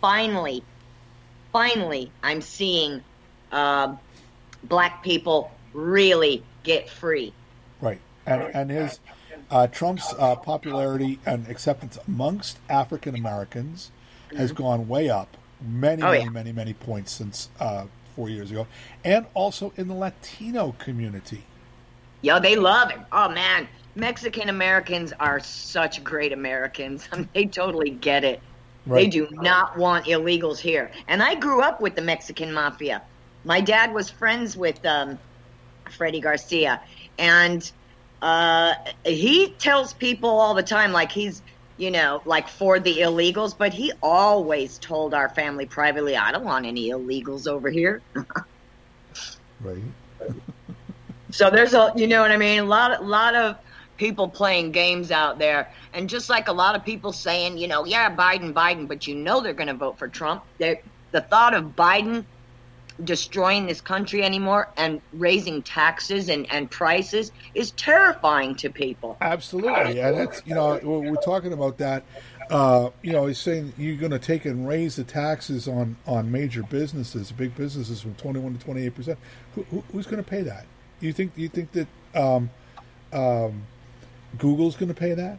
finally, finally, I'm seeing uh, black people really get free. Right, and and his uh, Trump's uh, popularity and acceptance amongst African Americans has gone way up, many Oh, many yeah. many many points since uh, four years ago, and also in the Latino community. Yo, they love it. Oh man, Mexican Americans are such great Americans. I <laughs> mean, they totally get it. They do not want illegals here. And I grew up with the Mexican mafia. My dad was friends with um, Freddie Garcia, and uh, he tells people all the time, like he's, you know, like for the illegals, but he always told our family privately, I don't want any illegals over here. <laughs> Right. So there's a, you know what I mean? A lot, lot of people playing games out there, and just like a lot of people saying, you know, yeah, Biden, Biden, but you know they're going to vote for Trump. They're, the thought of Biden destroying this country anymore and raising taxes and, and prices is terrifying to people. Absolutely, and that's you know we're we're talking about that. Uh, you know, he's saying you're going to take and raise the taxes on on major businesses, big businesses, from 21 to 28 percent. Who, who, who's going to pay that? You think you think that um, um, Google's going to pay that?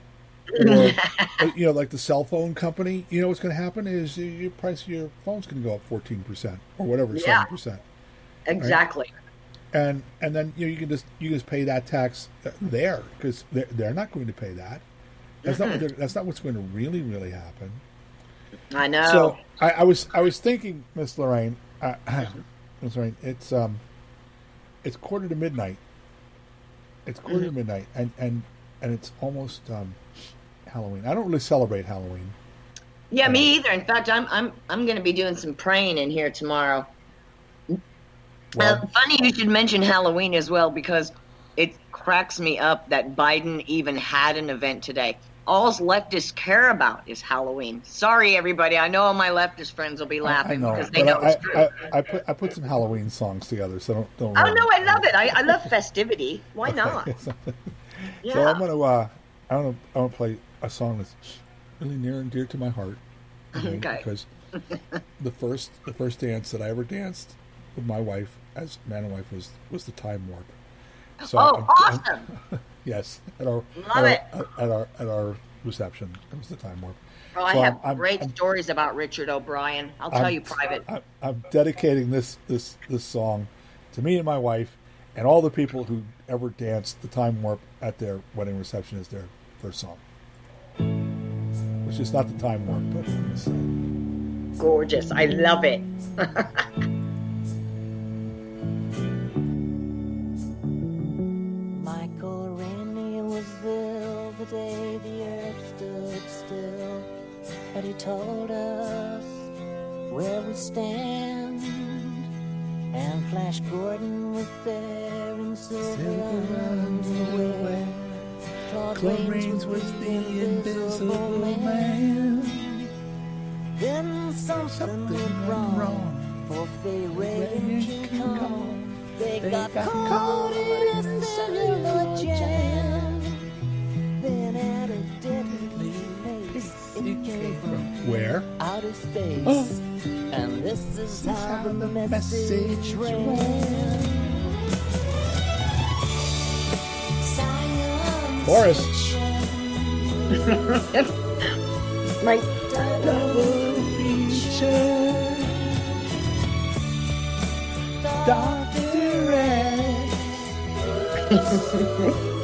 <laughs> Or, you know, like the cell phone company. You know what's going to happen is your price of your phone's going to go up 14 percent or whatever, Yeah. seven percent. Exactly. and and then you know you can just you just pay that tax there because they're, they're not going to pay that. That's not what they're, that's not what's going to really really happen. I know. So I, I was I was thinking, Miss Lorraine, uh, <clears throat> Miss Lorraine, it's um, it's quarter to midnight. It's quarter to midnight, and and and it's almost um, Halloween. I don't really celebrate Halloween. yeah, me either. In fact, I'm I'm I'm going to be doing some praying in here tomorrow. Well, Uh, funny you should mention Halloween as well because it cracks me up that Biden even had an event today. All leftists care about is Halloween. Sorry, everybody. I know all my leftist friends will be I laughing know, because they know I, it's true. I, I put I put some Halloween songs together, so don't don't. oh no, I love it. I, I love festivity. Why <laughs> not? <laughs> so Yeah. I'm gonna uh, I want to I want to play a song that's really near and dear to my heart. Okay. Because <laughs> the first the first dance that I ever danced with my wife as man and wife was was the time warp. So oh, I'm- I'm- awesome. <laughs> yes, at our Love at it. Our, at our at our reception, it was the time warp. Oh, I So have I'm- I'm- great I'm- stories about Richard O'Brien. I'll tell I'm- you private. I'm, I'm dedicating this this this song to me and my wife and all the people who ever danced the time warp at their wedding reception as their first song. Which is not the time warp, but it's, uh, Gorgeous. I love it. <laughs> day the earth stood still, but he told us where we stand. And Flash Gordon was there in silver silver underwear. Claude Rains was the invisible man. Then something, went wrong, for Fay Wray and King Kong. They, got, caught in a celluloid jam. Where? outer space. Oh. And this is how the message ran. Science Boris. fiction, My Dr. X. <laughs>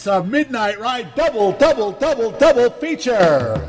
It's a midnight ride double, double, double, double feature.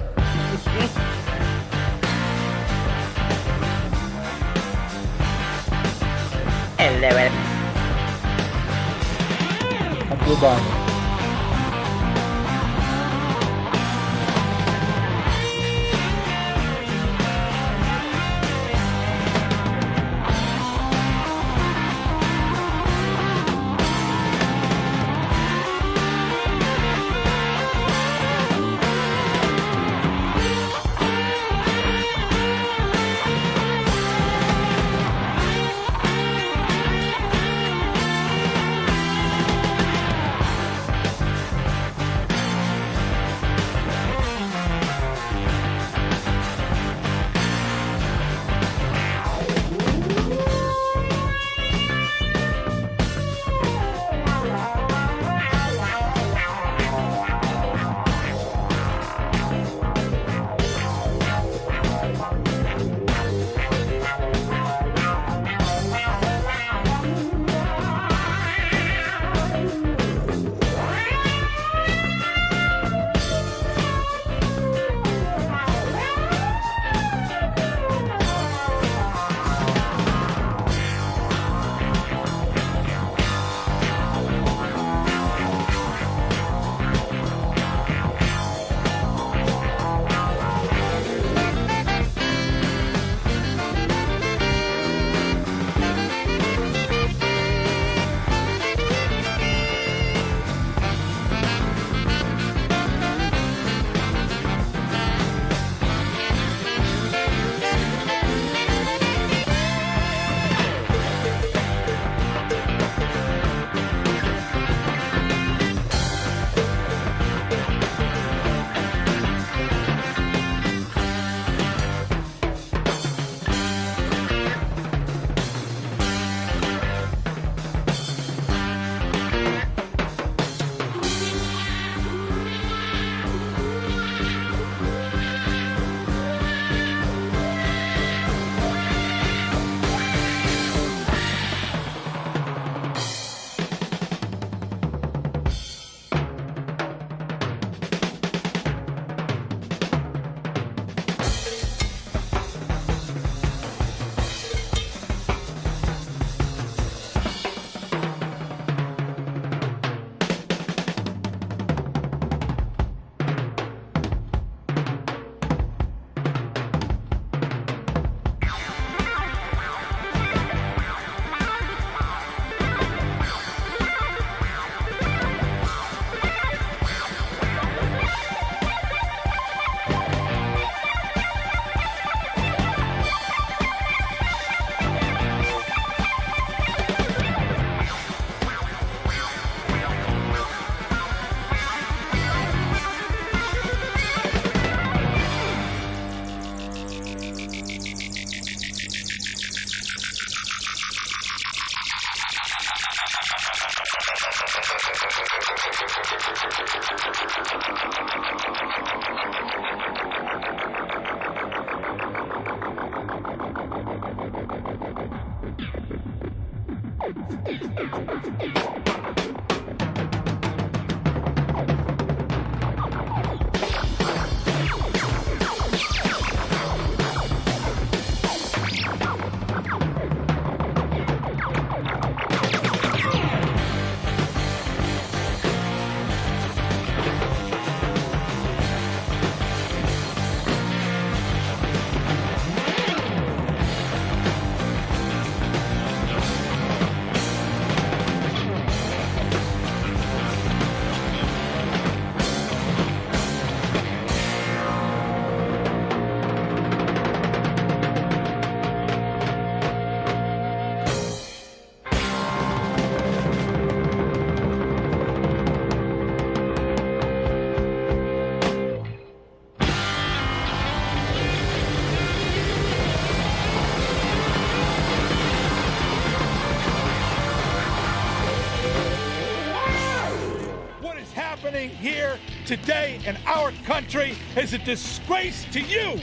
Today in our country is a disgrace to you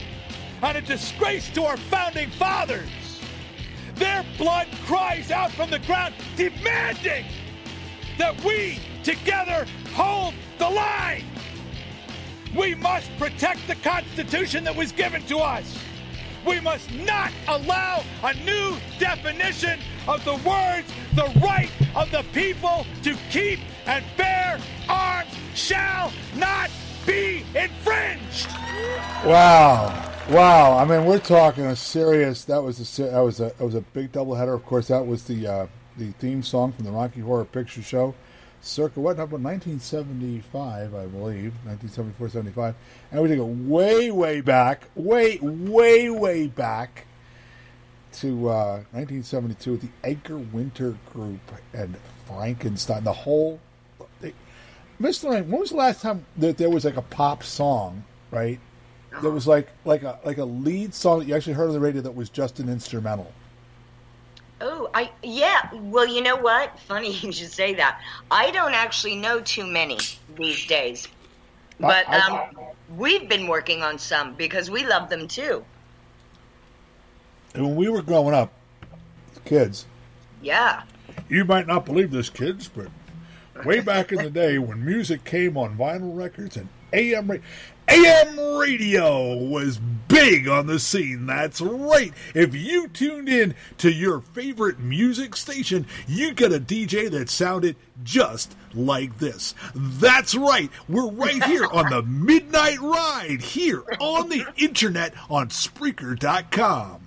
and a disgrace to our founding fathers. Their blood cries out from the ground, demanding that we together hold the line. We must protect the Constitution that was given to us. We must not allow a new definition of the words, the right of the people to keep Wow. Wow. I mean, we're talking a serious. That was a that was a that was a big doubleheader. Of course, that was the uh, the theme song from the Rocky Horror Picture Show, circa what number? 1975, I believe, 1974, 75, and we take it way, way back, way, way, way back to uh, 1972 with the Edgar Winter Group and Frankenstein. The whole, they, Mr. Lane, when was the last time that there was like a pop song, right? There was like like a like a lead song that you actually heard on the radio that was just an instrumental. Oh, I yeah. Well, you know what? Funny <laughs> you should say that. I don't actually know too many these days, but I- um, we've been working on some because we love them too. And when we were growing up, kids, Yeah. you might not believe this, kids, but way back in the day when music came on vinyl records and AM radio, AM radio was big on the scene. That's right. If you tuned in to your favorite music station, you get a DJ that sounded just like this. That's right. We're right here on the <laughs> Midnight Ride here on the internet on Spreaker.com.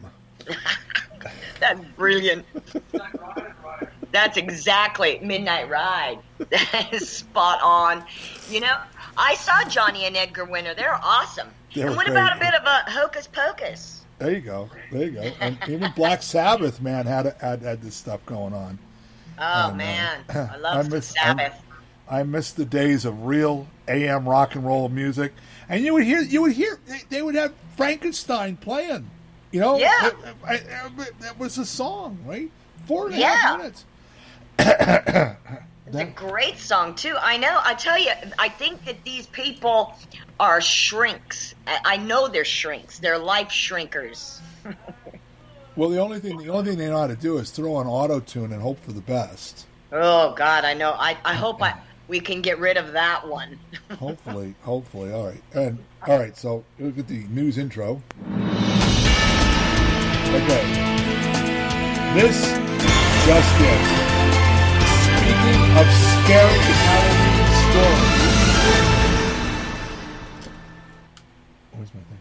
That's brilliant. That's exactly Midnight Ride. <laughs> That is spot on. You know, I saw Johnny and Edgar Winter. They're awesome. They and what about a bit of a hocus pocus? There you go. There you go. And even Black Sabbath, man, had had, had this stuff going on. Oh And, uh, man, I <clears throat> I love the miss- Sabbath. I miss the days of real AM rock and roll music, and you would hear you would hear they, they would have Frankenstein playing. You know, Yeah. I- I- I- that was a song, right? Four and a half Yeah. minutes. <clears throat> <coughs> It's a great song too. I know. I tell you, I think that these people are shrinks. I know they're shrinks. They're life shrinkers. <laughs> Well, the only thing the only thing they know how to do is throw on auto tune and hope for the best. Oh God, I know. I, I hope I <laughs> we can get rid of that one. <laughs> Hopefully, hopefully. All right, and all right. So look at the news intro. Okay, this just in. Of scary Halloween stories, where's my thing?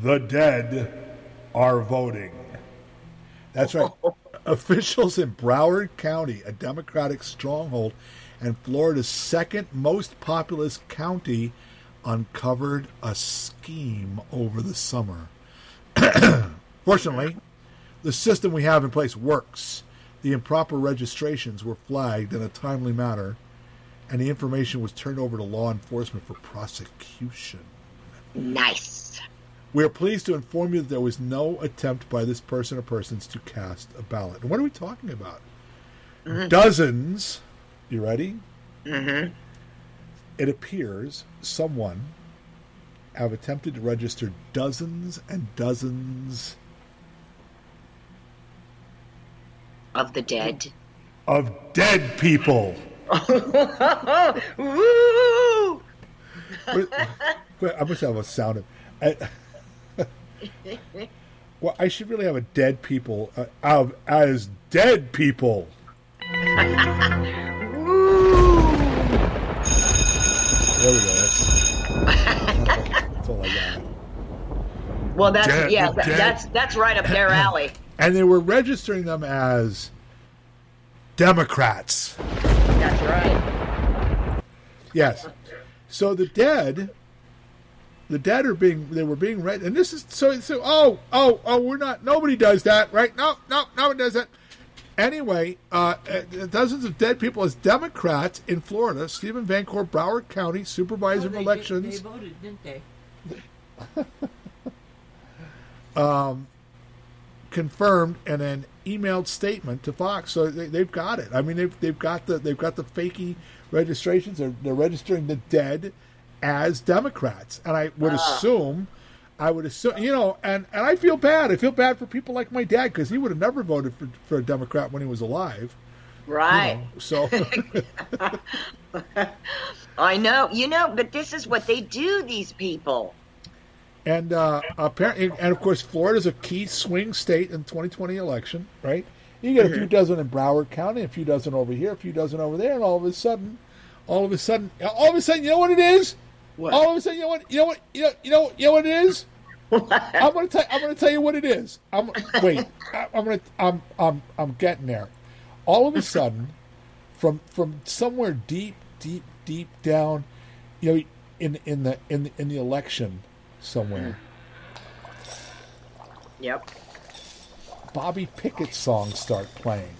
The dead are voting. That's right. <laughs> Officials in Broward County, a Democratic stronghold, and Florida's second most populous county, uncovered a scheme over the summer. <clears throat> Fortunately, the system we have in place works. The improper registrations were flagged in a timely manner, and the information was turned over to law enforcement for prosecution. Nice. We are pleased to inform you that there was no attempt by this person or persons to cast a ballot. And what are we talking about? Dozens, you ready? Mm-hmm. It appears someone have attempted to register dozens and dozens Of the dead. of dead people. <laughs> Woo! I must have a sound. I, <laughs> well, I should really have a dead people uh, of as dead people. There we go. That's, that's all I got. Well, that's Dead- yeah, dead- that's that's right up their alley. And they were registering them as Democrats. That's right. Yes. So the dead, the dead are being they were being read, and this is so so. Oh oh oh, we're not. Nobody does that, right? No no no one does that. Anyway, uh, uh, dozens of dead people as Democrats in Florida. Stephen Vancore, Broward County Supervisor of Oh, they, Elections. They, voted, didn't they? <laughs> confirmed in an emailed statement to Fox. So they, they've got it. I mean, they've they've got the they've got the fakey registrations. They're they're registering the dead as Democrats, and I would ah. assume. I would assume, you know, and, and I feel bad. I feel bad for people like my dad because he would have never voted for, for a Democrat when he was alive. you Right. know, so, <laughs> I know. You know, but this is what they do. These people. And uh, apparently, and of course, Florida's a key swing state in the 2020 election, right? You get a few dozen in Broward County, a few dozen over here, a few dozen over there, and all of a sudden, all of a sudden, all of a sudden, you know what it is? What? All of a sudden, you know what? You know what? You know, you know, you know what it is? <laughs> I'm gonna tell. I'm gonna tell you what it is. I'm wait. I, I'm gonna. I'm. I'm. I'm getting there. All of a sudden, from from somewhere deep, deep, deep down, you know, in in the in the, in the election somewhere, Yep. Bobby Pickett songs start playing,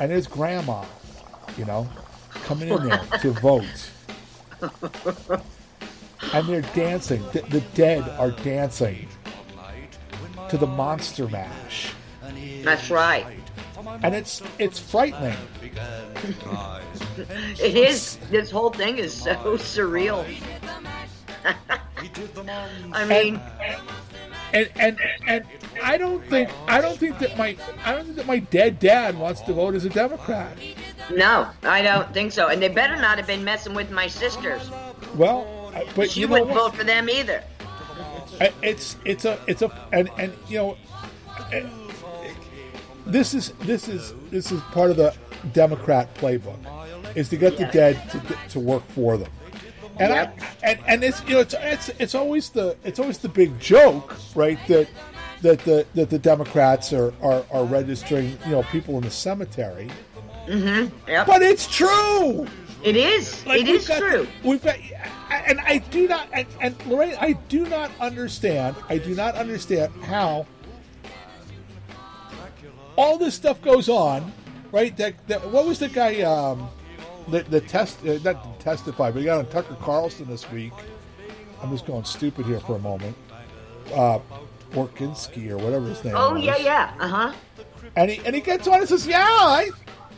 and there's Grandma, you know, coming in there to <laughs> vote. And they're dancing. The, the dead are dancing to the Monster Mash. That's right. and it's it's frightening. <laughs> It is. This whole thing is so surreal. I mean, And and and I don't think I don't think that my I don't think that my dead dad wants to vote as a Democrat. no, I don't think so. And they better not have been messing with my sisters. Well, but She you know wouldn't what? vote for them either. It's it's a it's a and and you know this is this is this is part of the Democrat playbook is to get the dead to to work for them. And Yep. I, and and it's you know it's it's it's always the it's always the big joke, right? That that the that the Democrats are are, are registering you know people in the cemetery, Yep. but it's true. It is. Like, it got- true. We've got, and I do not, and, and Lorraine, I do not understand. I do not understand how all this stuff goes on, right? That, that what was the guy, um, the the test, uh, not testify, but he got on Tucker Carlson this week. I'm just going stupid here for a moment. Uh, Borkinski or whatever his name. Oh was. yeah, yeah. Uh huh. And he and he gets on and says, "Yeah, I,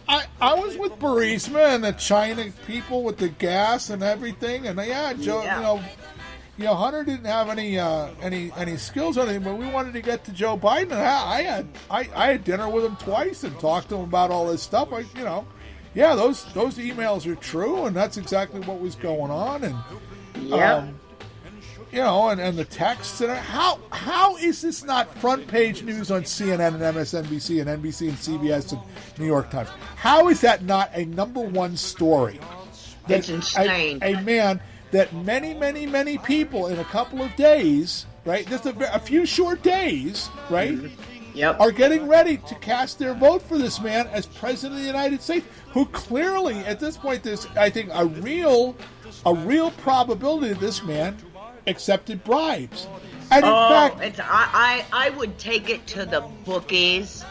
I, I was with Burisma and the China people with the gas and everything, and yeah, Joe, Yeah. you know, you know, Hunter didn't have any uh, any any skills or anything, but we wanted to get to Joe Biden, I, I had I, I had dinner with him twice and talked to him about all this stuff. I, you know, yeah, those those emails are true, and that's exactly what was going on, and Yeah. um, you know, and, and the texts and how how is this not front page news on CNN and MSNBC and NBC and CBS and New York Times? How is that not a number one story? That It's insane. A, a man that many, many, many people in a couple of days, right? Just a, a few short days, right? Yep. Are getting ready to cast their vote for this man as president of the United States, who clearly, at this point, there's I think a real, a real probability that this man accepted bribes. And in Oh, fact, it's I, I I would take it to the bookies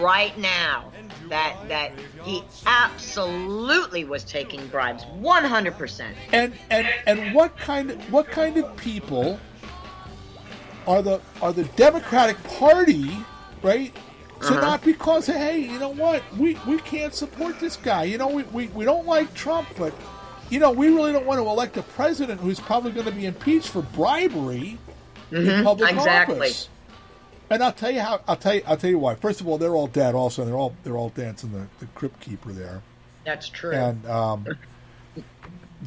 right now that that he absolutely was taking bribes, one hundred percent. and and and what kind of what kind of people are the are the Democratic Party, right? So not because hey, you know what, we we can't support this guy. You know, we, we, we don't like Trump, but you know, we really don't want to elect a president who's probably going to be impeached for bribery in public exactly. office. And I'll tell you how. I'll tell you. I'll tell you why. First of all, they're all dead. Also, they're all they're all dancing the, the crypt keeper there. That's true. And um,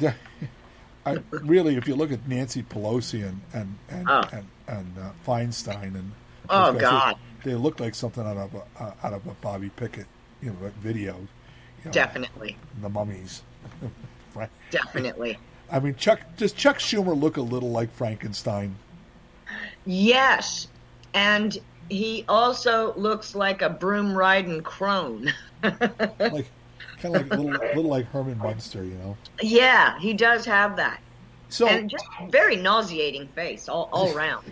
<laughs> <laughs> I, really, if you look at Nancy Pelosi and and and Oh. and, and uh, Feinstein and Oh, God. they, they look like something out of a, uh, out of a Bobby Pickett, you know, video. You know, Definitely. the mummies. <laughs> Frank- Definitely. I mean, Chuck. Does Chuck Schumer look a little like Frankenstein? Yes. And he also looks like a broom riding crone. <laughs> Like kind of like a little little like Herman Munster, you know. yeah, he does have that. So And just very nauseating face all, all <laughs> around.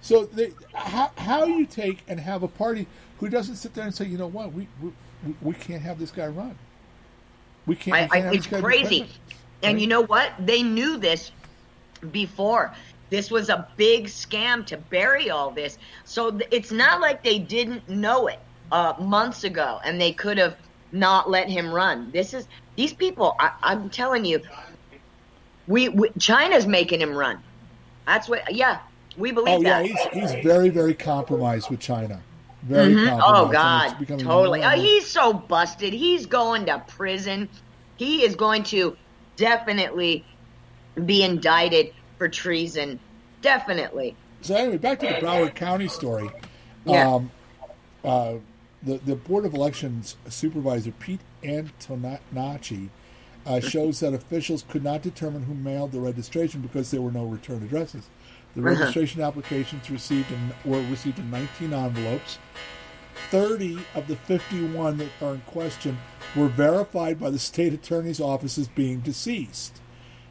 So they, how how you take and have a party who doesn't sit there and say, you know what, we we, we- we can't have this guy run. We can't. I, we can't I, it's crazy. And Right? you know what? They knew this before. This was a big scam to bury all this. So th- it's not like they didn't know it uh, months ago and they could have not let him run. This is these people. I, I'm telling you, we, we China's making him run. That's what. Yeah, we believe that. Oh yeah, he's he's very very compromised with China. Very Mhm. compromised. Oh God, totally. Oh, he's so busted. He's going to prison. He is going to definitely be indicted for treason. Definitely. So anyway, back to the Broward County story. Yeah. Um, uh, the the Board of Elections supervisor Pete Antonacci uh, shows that officials could not determine who mailed the registration because there were no return addresses. The Uh-huh. registration applications received in, were received in 19 envelopes. 30 of the 51 that are in question were verified by the state attorney's office as being deceased.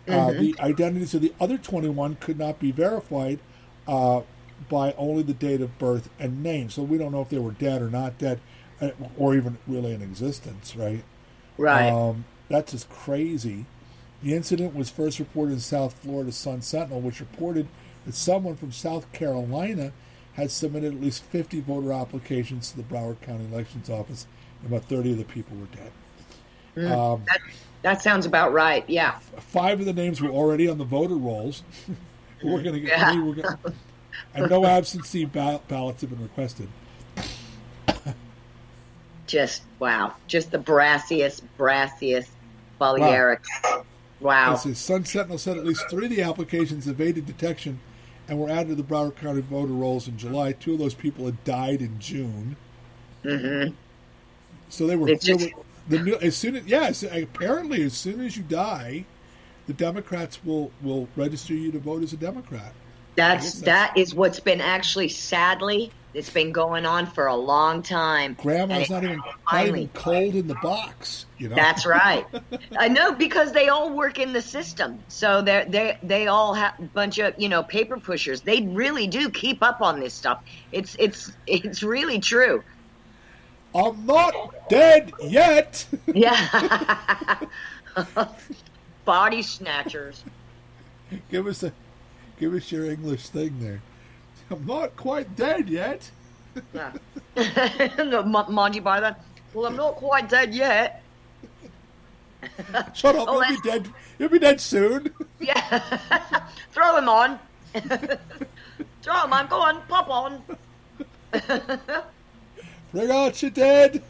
Uh, the identities of the other 21 could not be verified uh, by only the date of birth and name. So we don't know if they were dead or not dead, uh, or even really in existence, right? Right. Um, that's just crazy. The incident was first reported in South Florida Sun Sentinel, which reported that someone from South Carolina had submitted at least 50 voter applications to the Broward County Elections Office, and about 30 of the people were dead. Um, that, that sounds about right. Yeah. five of the names were already on the voter rolls. <laughs> we're going to get. Yeah. We're gonna, and no absentee ball- ballots have been requested. Just wow. Just the brassiest, brassiest Balearic. Wow. It says Sun Sentinel said at least three of the applications evaded detection and were added to the Broward County voter rolls in July. Two of those people had died in June. Mm-hmm. So they were, they just- were the new, as soon as yes, apparently as soon as you die, the Democrats will will register you to vote as a Democrat. That's guess that is what's been actually sadly it's been going on for a long time. Grandma's not even not even cold in the box. You know. That's right. <laughs> I know because they all work in the system, so they they they all have a bunch of you know paper pushers. They really do keep up on this stuff. It's it's it's really true. I'm not dead yet. <laughs> Yeah. <laughs> Body snatchers. give us a give us your English thing there. I'm not quite dead yet. Yeah. No, Mon- Monty Python. Well, I'm not quite dead yet. <laughs> Shut up! Oh, you'll be dead. You'll be dead soon. <laughs> Yeah. Throw him on. <laughs> Throw him on. Go on. Pop on. Bring out your dead.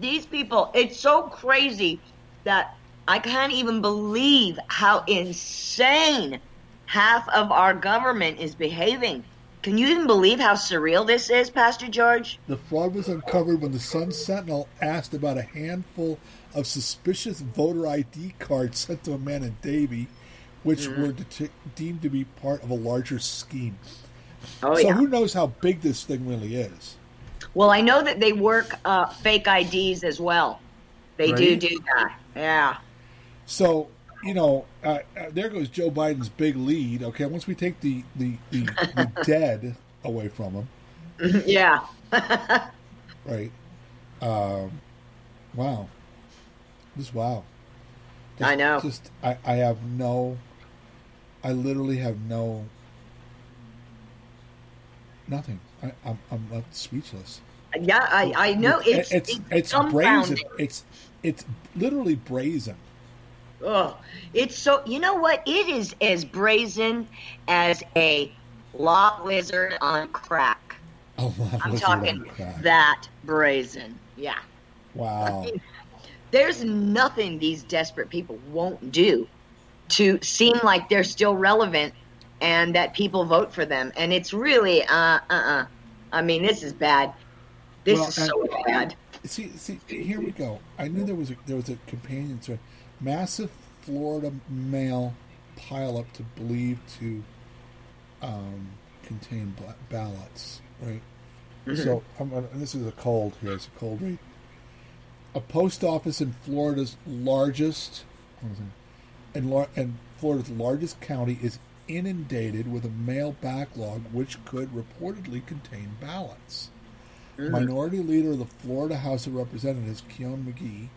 These people, it's so crazy that I can't even believe how insane half of our government is behaving. Can you even believe how surreal this is, Pastor George? The fraud was uncovered when the Sun Sentinel asked about a handful of suspicious voter ID cards sent to a man in Davie, which Mm-hmm. were det- deemed to be part of a larger scheme. Oh, so yeah. who knows how big this thing really is? Well, I know that they work uh, fake IDs as well. They do do that. Yeah. So you know, uh, uh, there goes Joe Biden's big lead. Okay, once we take the the, the, the <laughs> dead away from him, <laughs> Yeah. <laughs> right? Um, wow, just wow. I know. Just I, I have no. I literally have no. nothing. I, I'm I'm left speechless. Yeah, I, I know it's it's it's, it's brazen. It's it's literally brazen. Ugh. It's so you know what? It is as brazen as a lot lizard on crack. Oh, wow, I'm lizard talking crack. that brazen. Yeah. Wow. There's nothing these desperate people won't do to seem like they're still relevant and that people vote for them. And it's really uh uh uh. I mean, this is bad. This Well, is so bad. See, see, here we go. I knew there was a there was a companion to it. Massive Florida mail pileup to believe to um, contain ballots, right? Mm-hmm. So, I'm gonna, and this is a cold here. It's a cold read. A post office in Florida's largest, mm-hmm. it? and, lar- and Florida's largest county is inundated with a mail backlog, which could reportedly contain ballots. Mm-hmm. Minority Leader of the Florida House of Representatives, Kionne McGhee,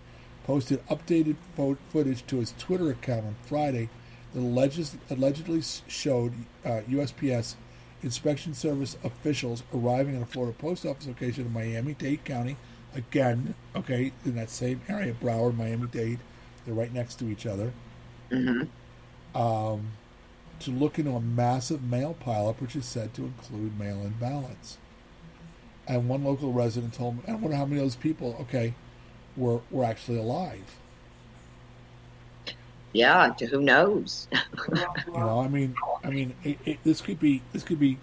posted updated fo- footage to his Twitter account on Friday that alleged, allegedly showed uh, USPS inspection service officials arriving at a Florida post office location in Miami-Dade County. Again, okay, in that same area, Broward, Miami-Dade, they're right next to each other. Um, to look into a massive mail pileup, which is said to include mail-in ballots. And one local resident told me, I wonder how many of those people, okay, were were actually alive. Yeah, who knows? <laughs> You know, I mean, I mean, it, it, this could be this could be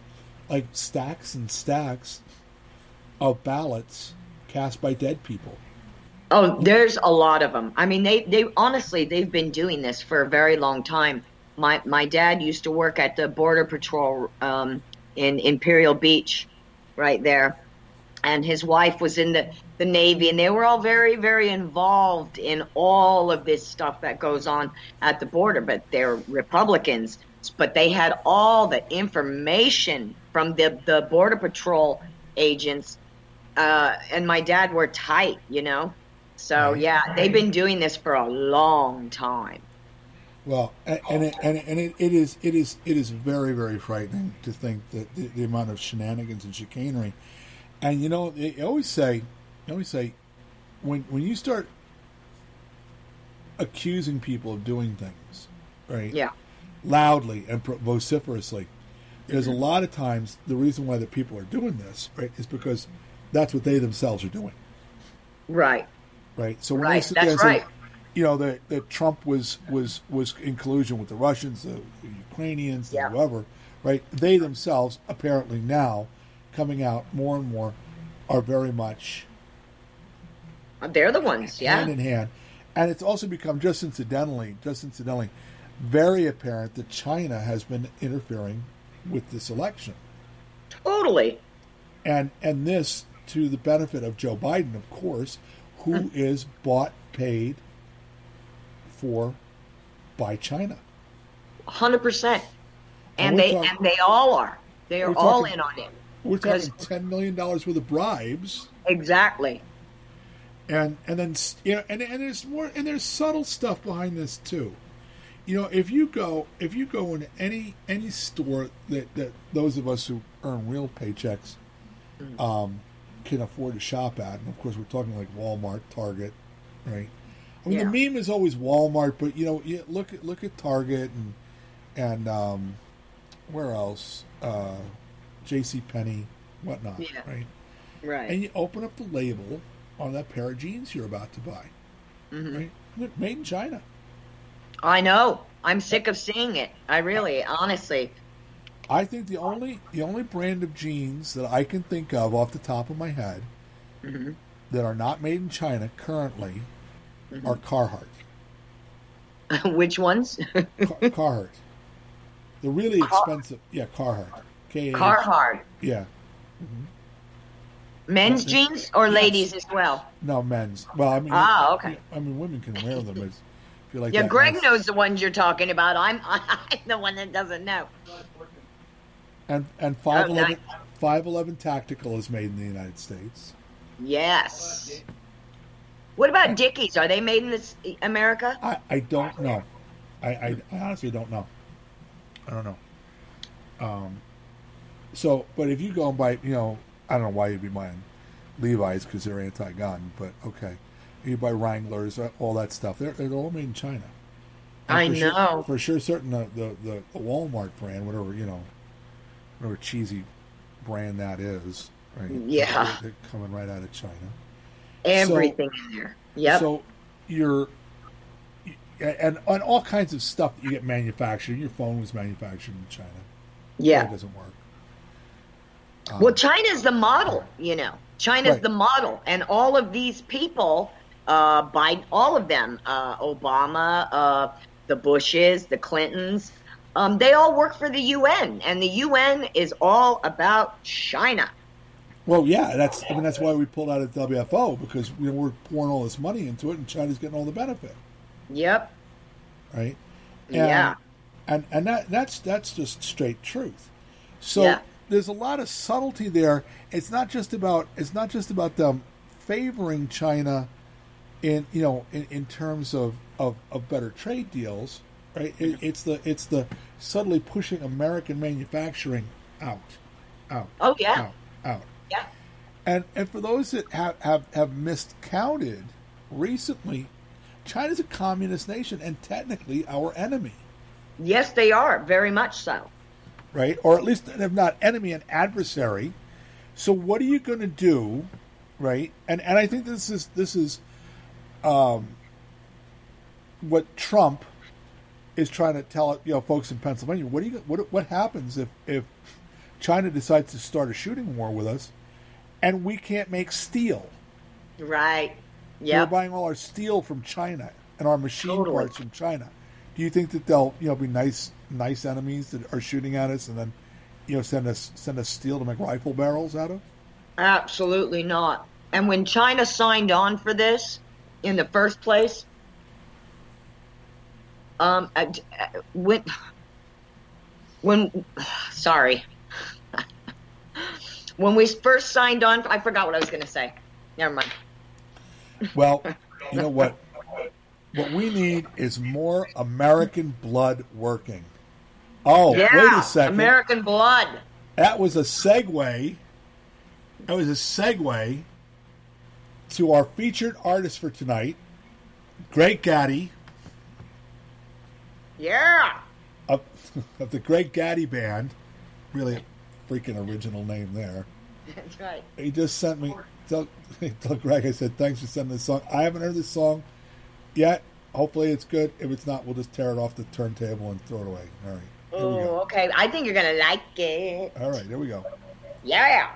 like stacks and stacks of ballots cast by dead people. Oh, there's a lot of them. I mean, they they honestly they've been doing this for a very long time. My my dad used to work at the border patrol um, in Imperial Beach, right there, and his wife was in the the Navy, and they were all very very involved in all of this stuff that goes on at the border. But they're Republicans, but they had all the information from the the border patrol agents uh, and my dad were tight, you know. So yeah, they've been doing this for a long time. Well, and and it, and, it, and it, it is it is it is very very frightening to think that the, the amount of shenanigans and chicanery, and you know they always say, they always say, when when you start accusing people of doing things, right? Yeah. loudly and vociferously. There's a mm-hmm. lot of times the reason why the people are doing this, right, is because that's what they themselves are doing, Right. right? So when Right, sit there that's say, right. you know, that that Trump was was was in collusion with the Russians, the, the Ukrainians, the Yeah. whoever, right? They themselves apparently now coming out more and more are very much They're the ones, yeah. hand in hand. And it's also become just incidentally, just incidentally, very apparent that China has been interfering with this election. Totally. And and this to the benefit of Joe Biden, of course, who mm. is bought, paid for by China. hundred percent. And And they talking- and they all are. They are all talking- in on it. We're talking ten million dollars worth of bribes, Exactly. and and then you know, and and there's more, and there's subtle stuff behind this too. You know, if you go if you go into any any store that that those of us who earn real paychecks um, can afford to shop at, and of course we're talking like Walmart, Target, right? I mean, Yeah. the meme is always Walmart, but you know, you look at look at Target and and um, where else? Uh, J.C. Penney, whatnot, Yeah. right? Right. and you open up the label on that pair of jeans you're about to buy. Mm-hmm. Right? Made in China. I know. I'm sick of seeing it. I really, honestly. I think the only the only brand of jeans that I can think of off the top of my head Mm-hmm. that are not made in China currently Mm-hmm. are Carhartt. <laughs> Which ones? Car- Carhartt. The really expensive, yeah, Carhartt. K Carhartt. Yeah, Men's Okay. jeans or Yes. ladies as well? no men's. Well, I mean, Ah, okay. I mean, women can wear them. If you like Yeah, Greg nice- knows the ones you're talking about. I'm, <laughs> I'm the one that doesn't know. And and five eleven nice. five eleven tactical is made in the United States. Yes. What about Dickies? Are they made in this America? I, I don't know. I, I, I honestly don't know. I don't know. Um, So, but if you go and buy, you know, I don't know why you'd be buying Levi's because they're anti-gun, but okay. You buy Wranglers, uh, all that stuff. They're they're all made in China. And I for sure- know. for sure. Certain uh, the, the the Walmart brand, whatever you know, whatever cheesy brand that is, right? Yeah. they're, they're coming right out of China. Everything in there. Yep. So you're and and all kinds of stuff that you get manufactured. Your phone was manufactured in China. yeah. It doesn't work. Um, Well, China's the model, you know. China's Right. the model, and all of these people, uh, Biden, all of them, uh, Obama, uh, the Bushes, the Clintons, um, they all work for the UN, and the UN is all about China. Well, yeah, that's I mean that's why we pulled out of WHO because you know, we're pouring all this money into it, and China's getting all the benefit, Yep. right? And, Yeah. and and that that's that's just straight truth. So Yeah. There's a lot of subtlety there. It's not just about it's not just about them favoring China in you know in, in terms of, of, of better trade deals, right? It, it's the it's the subtly pushing American manufacturing out, out, Oh yeah. out, out. Yeah. And and for those that have, have, have miscounted recently, China's a communist nation and technically our enemy, Yes, they are very much so. Right? Or at least if not enemy, an adversary. So what are you going to do, right? And and I think this is this is um, what Trump is trying to tell you know folks in Pennsylvania. What do you what what happens if if China decides to start a shooting war with us, and we can't make steel? Right. Yeah. We're buying all our steel from China and our machine Totally. parts from China. Do you think that they'll, you know, be nice, nice enemies that are shooting at us and then, you know, send us send us steel to make rifle barrels out of? Absolutely not. And when China signed on for this in the first place, um, uh, uh, when, when, sorry, <laughs> when we first signed on, I forgot what I was going to say. Never mind. Well, <laughs> you know what? What we need is more American blood working. Oh, yeah, wait a second. American blood. That was a segue. That was a segue to our featured artist for tonight, Greg Gaddy Yeah. of, <laughs> of the Great Gaddy Band. Really a freaking original name there. That's right. He just sent me. Tell, tell Greg I said thanks for sending this song. I haven't heard this song yet. Hopefully it's good. If it's not, we'll just tear it off the turntable and throw it away. All right. Oh, okay. I think you're going to like it. All right, there we go. Yeah.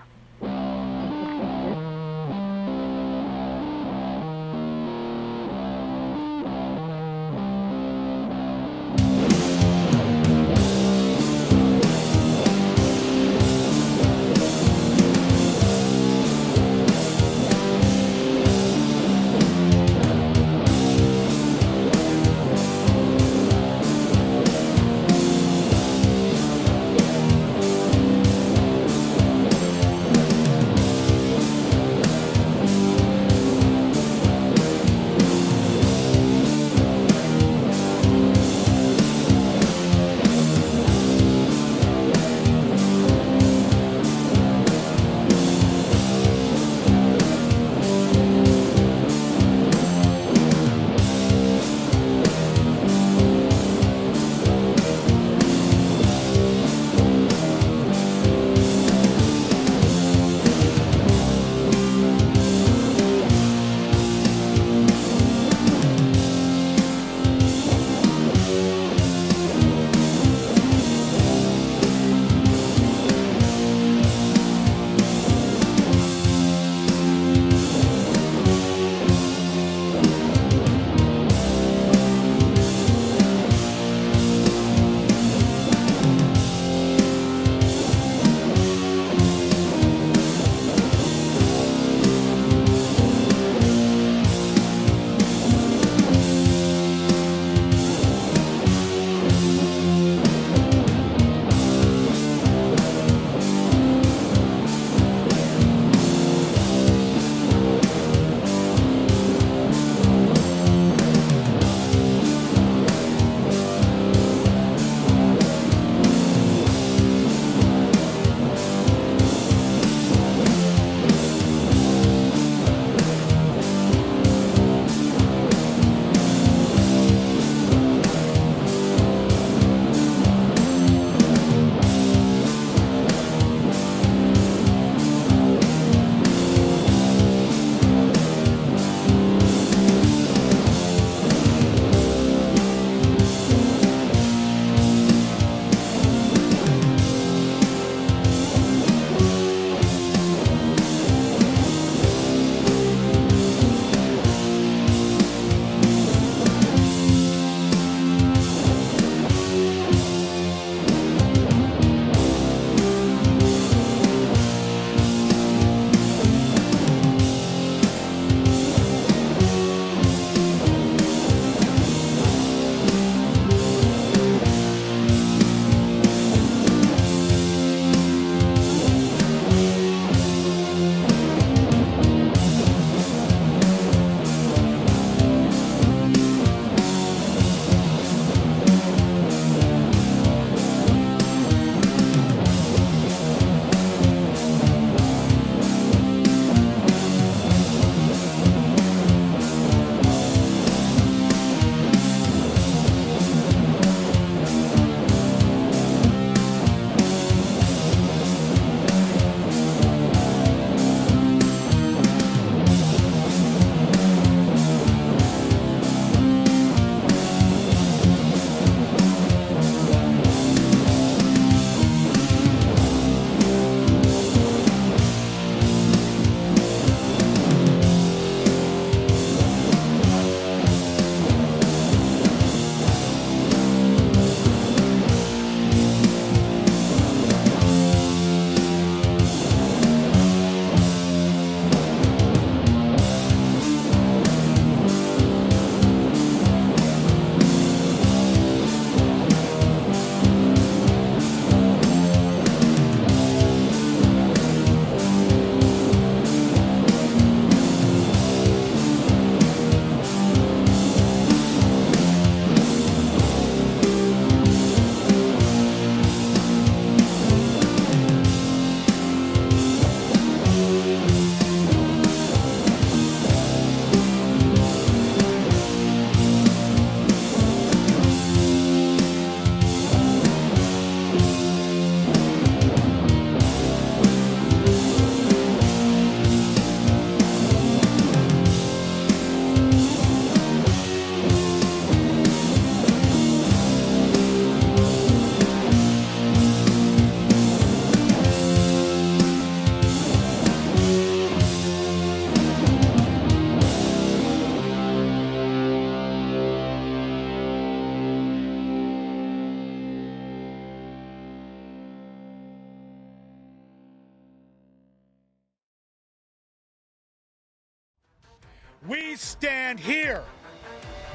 We stand here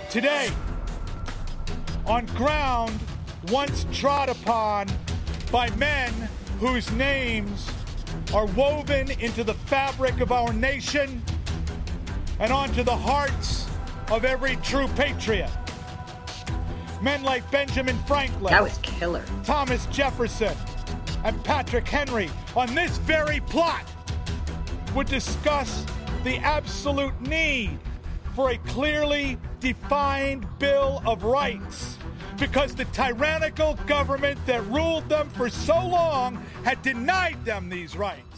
today on ground once trod upon by men whose names are woven into the fabric of our nation and onto the hearts of every true patriot. Men like Benjamin Franklin, That was killer. Thomas Jefferson, and Patrick Henry on this very plot would discuss the absolute need for a clearly defined Bill of Rights because the tyrannical government that ruled them for so long had denied them these rights.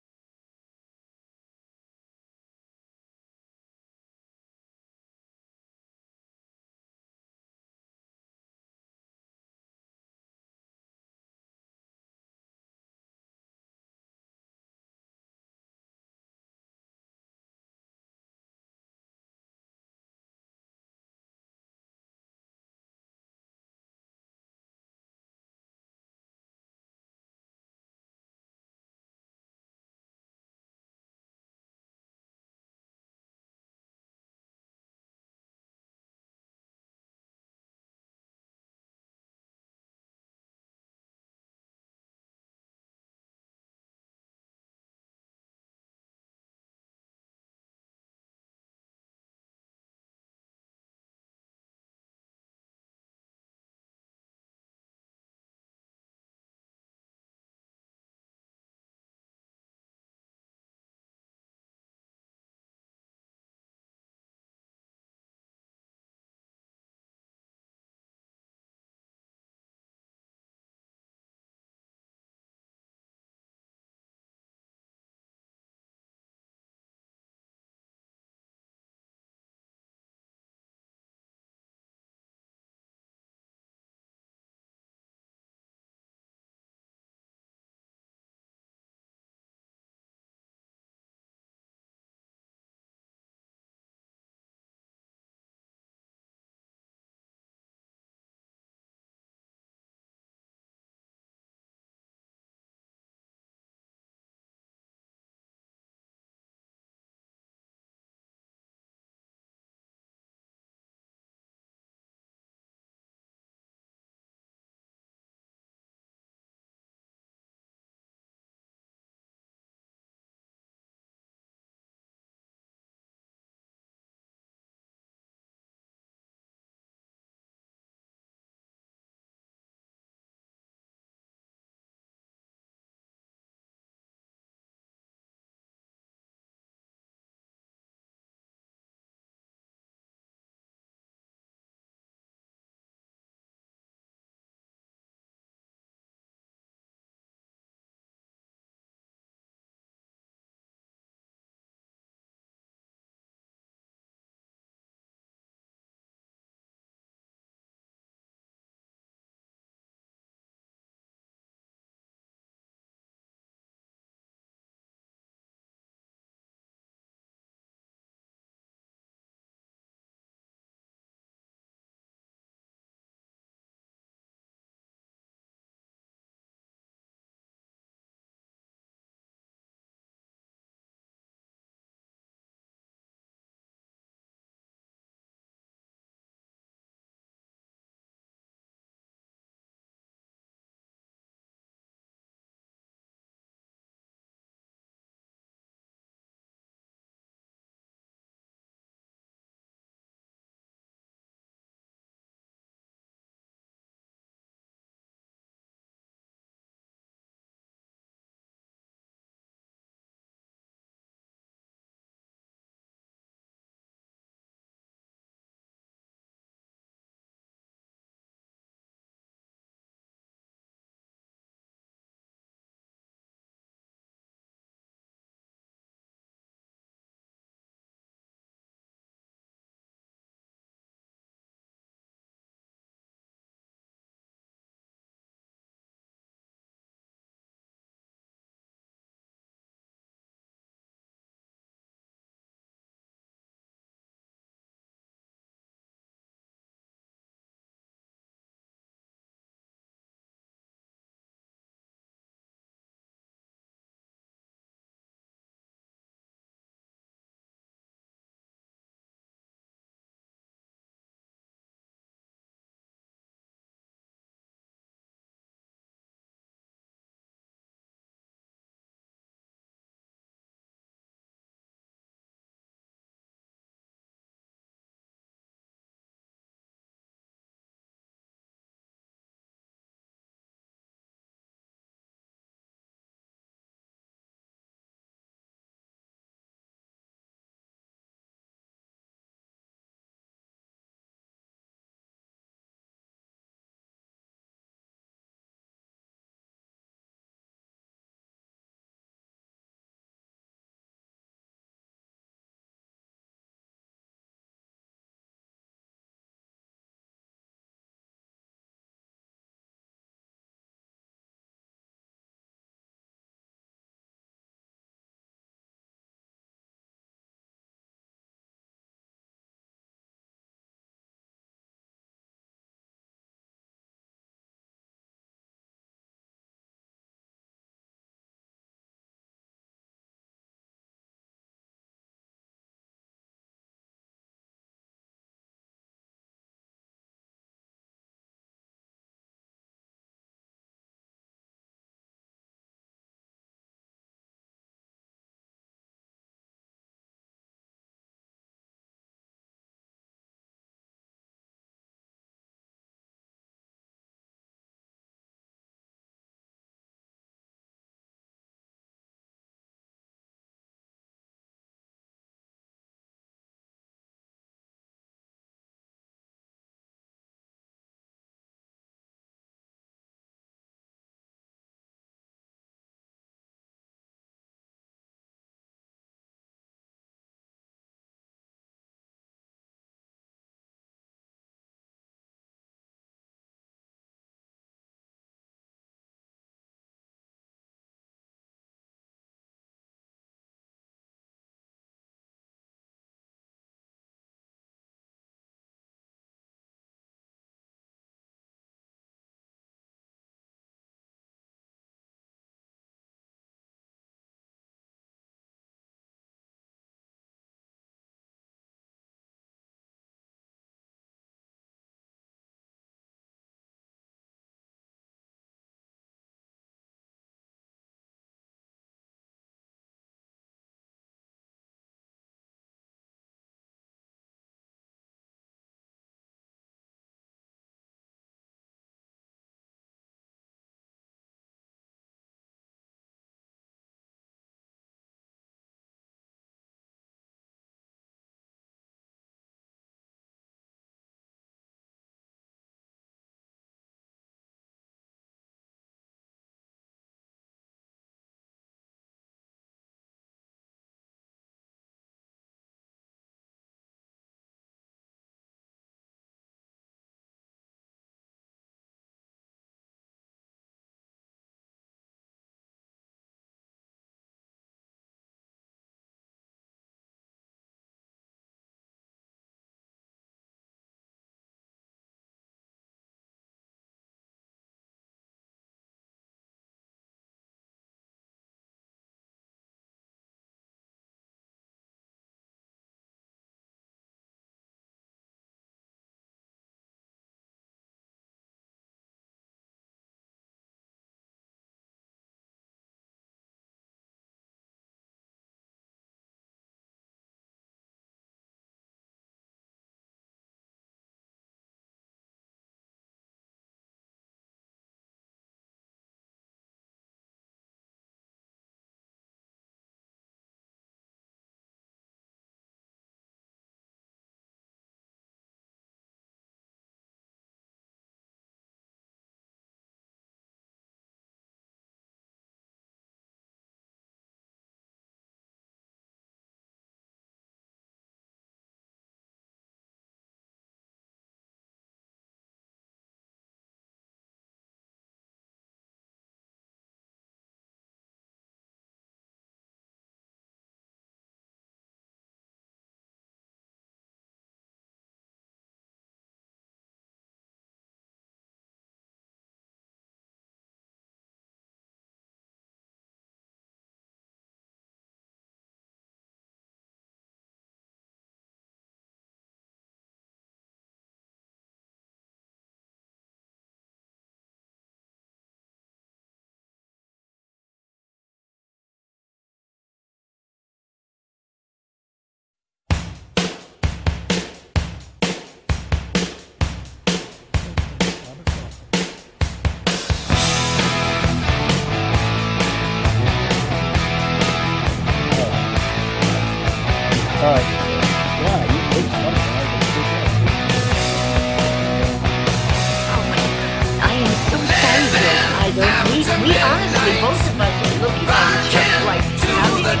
We, we honestly, both of us are looking at each other like, how did you get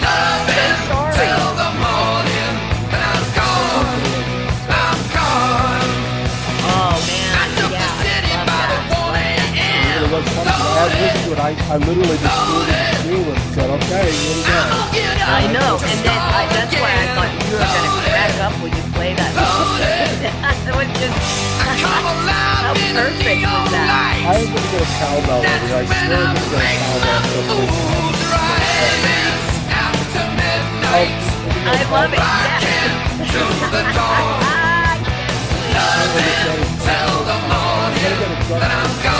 that So sorry. Oh man, yeah, love that. It was fun. I listened to it. I, I literally just said, okay, here we go. I know, and then I, that's why I thought you were gonna crack up when you play that. it was just how perfect was that? I am going to get a cowbell over here. I swear I'm going to get a cowbell. I love it. Yeah. <laughs> Hey, <laughs>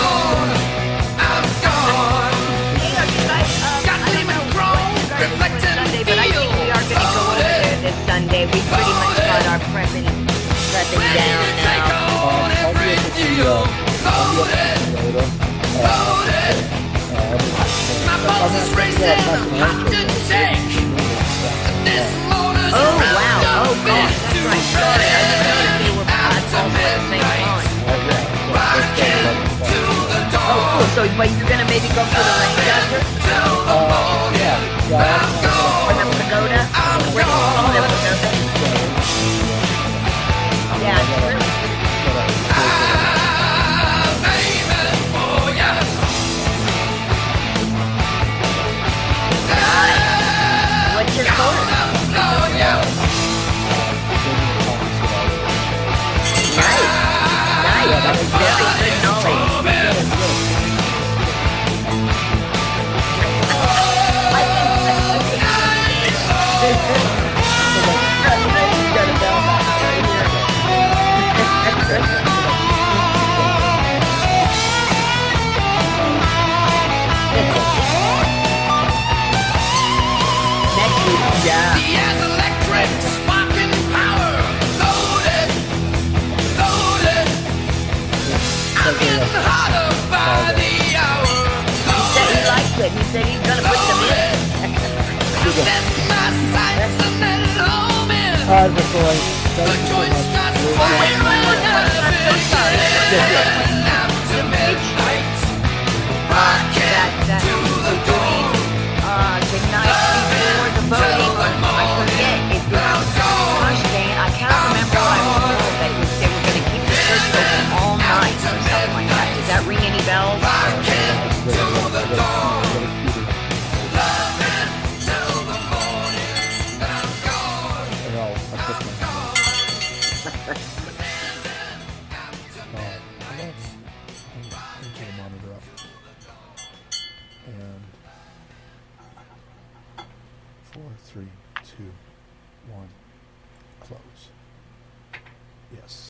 this Sunday. We pretty much got our prepping, prepping down now. Um, I'll be able to, uh, I'll be able to Toyota. Uh, uh, I'm not sure Oh, wow. Oh, gosh, that's right. Sorry, I didn't know that were both also at the same time. Oh, cool. So, but you're gonna maybe go for the range after? Uh, yeah, yeah, Or the pagoda? Yeah, said he liked it. He said he's gonna put them in. All right, Mr. Lane. Thank you so much. Oh, uh, the night before the voting. I forget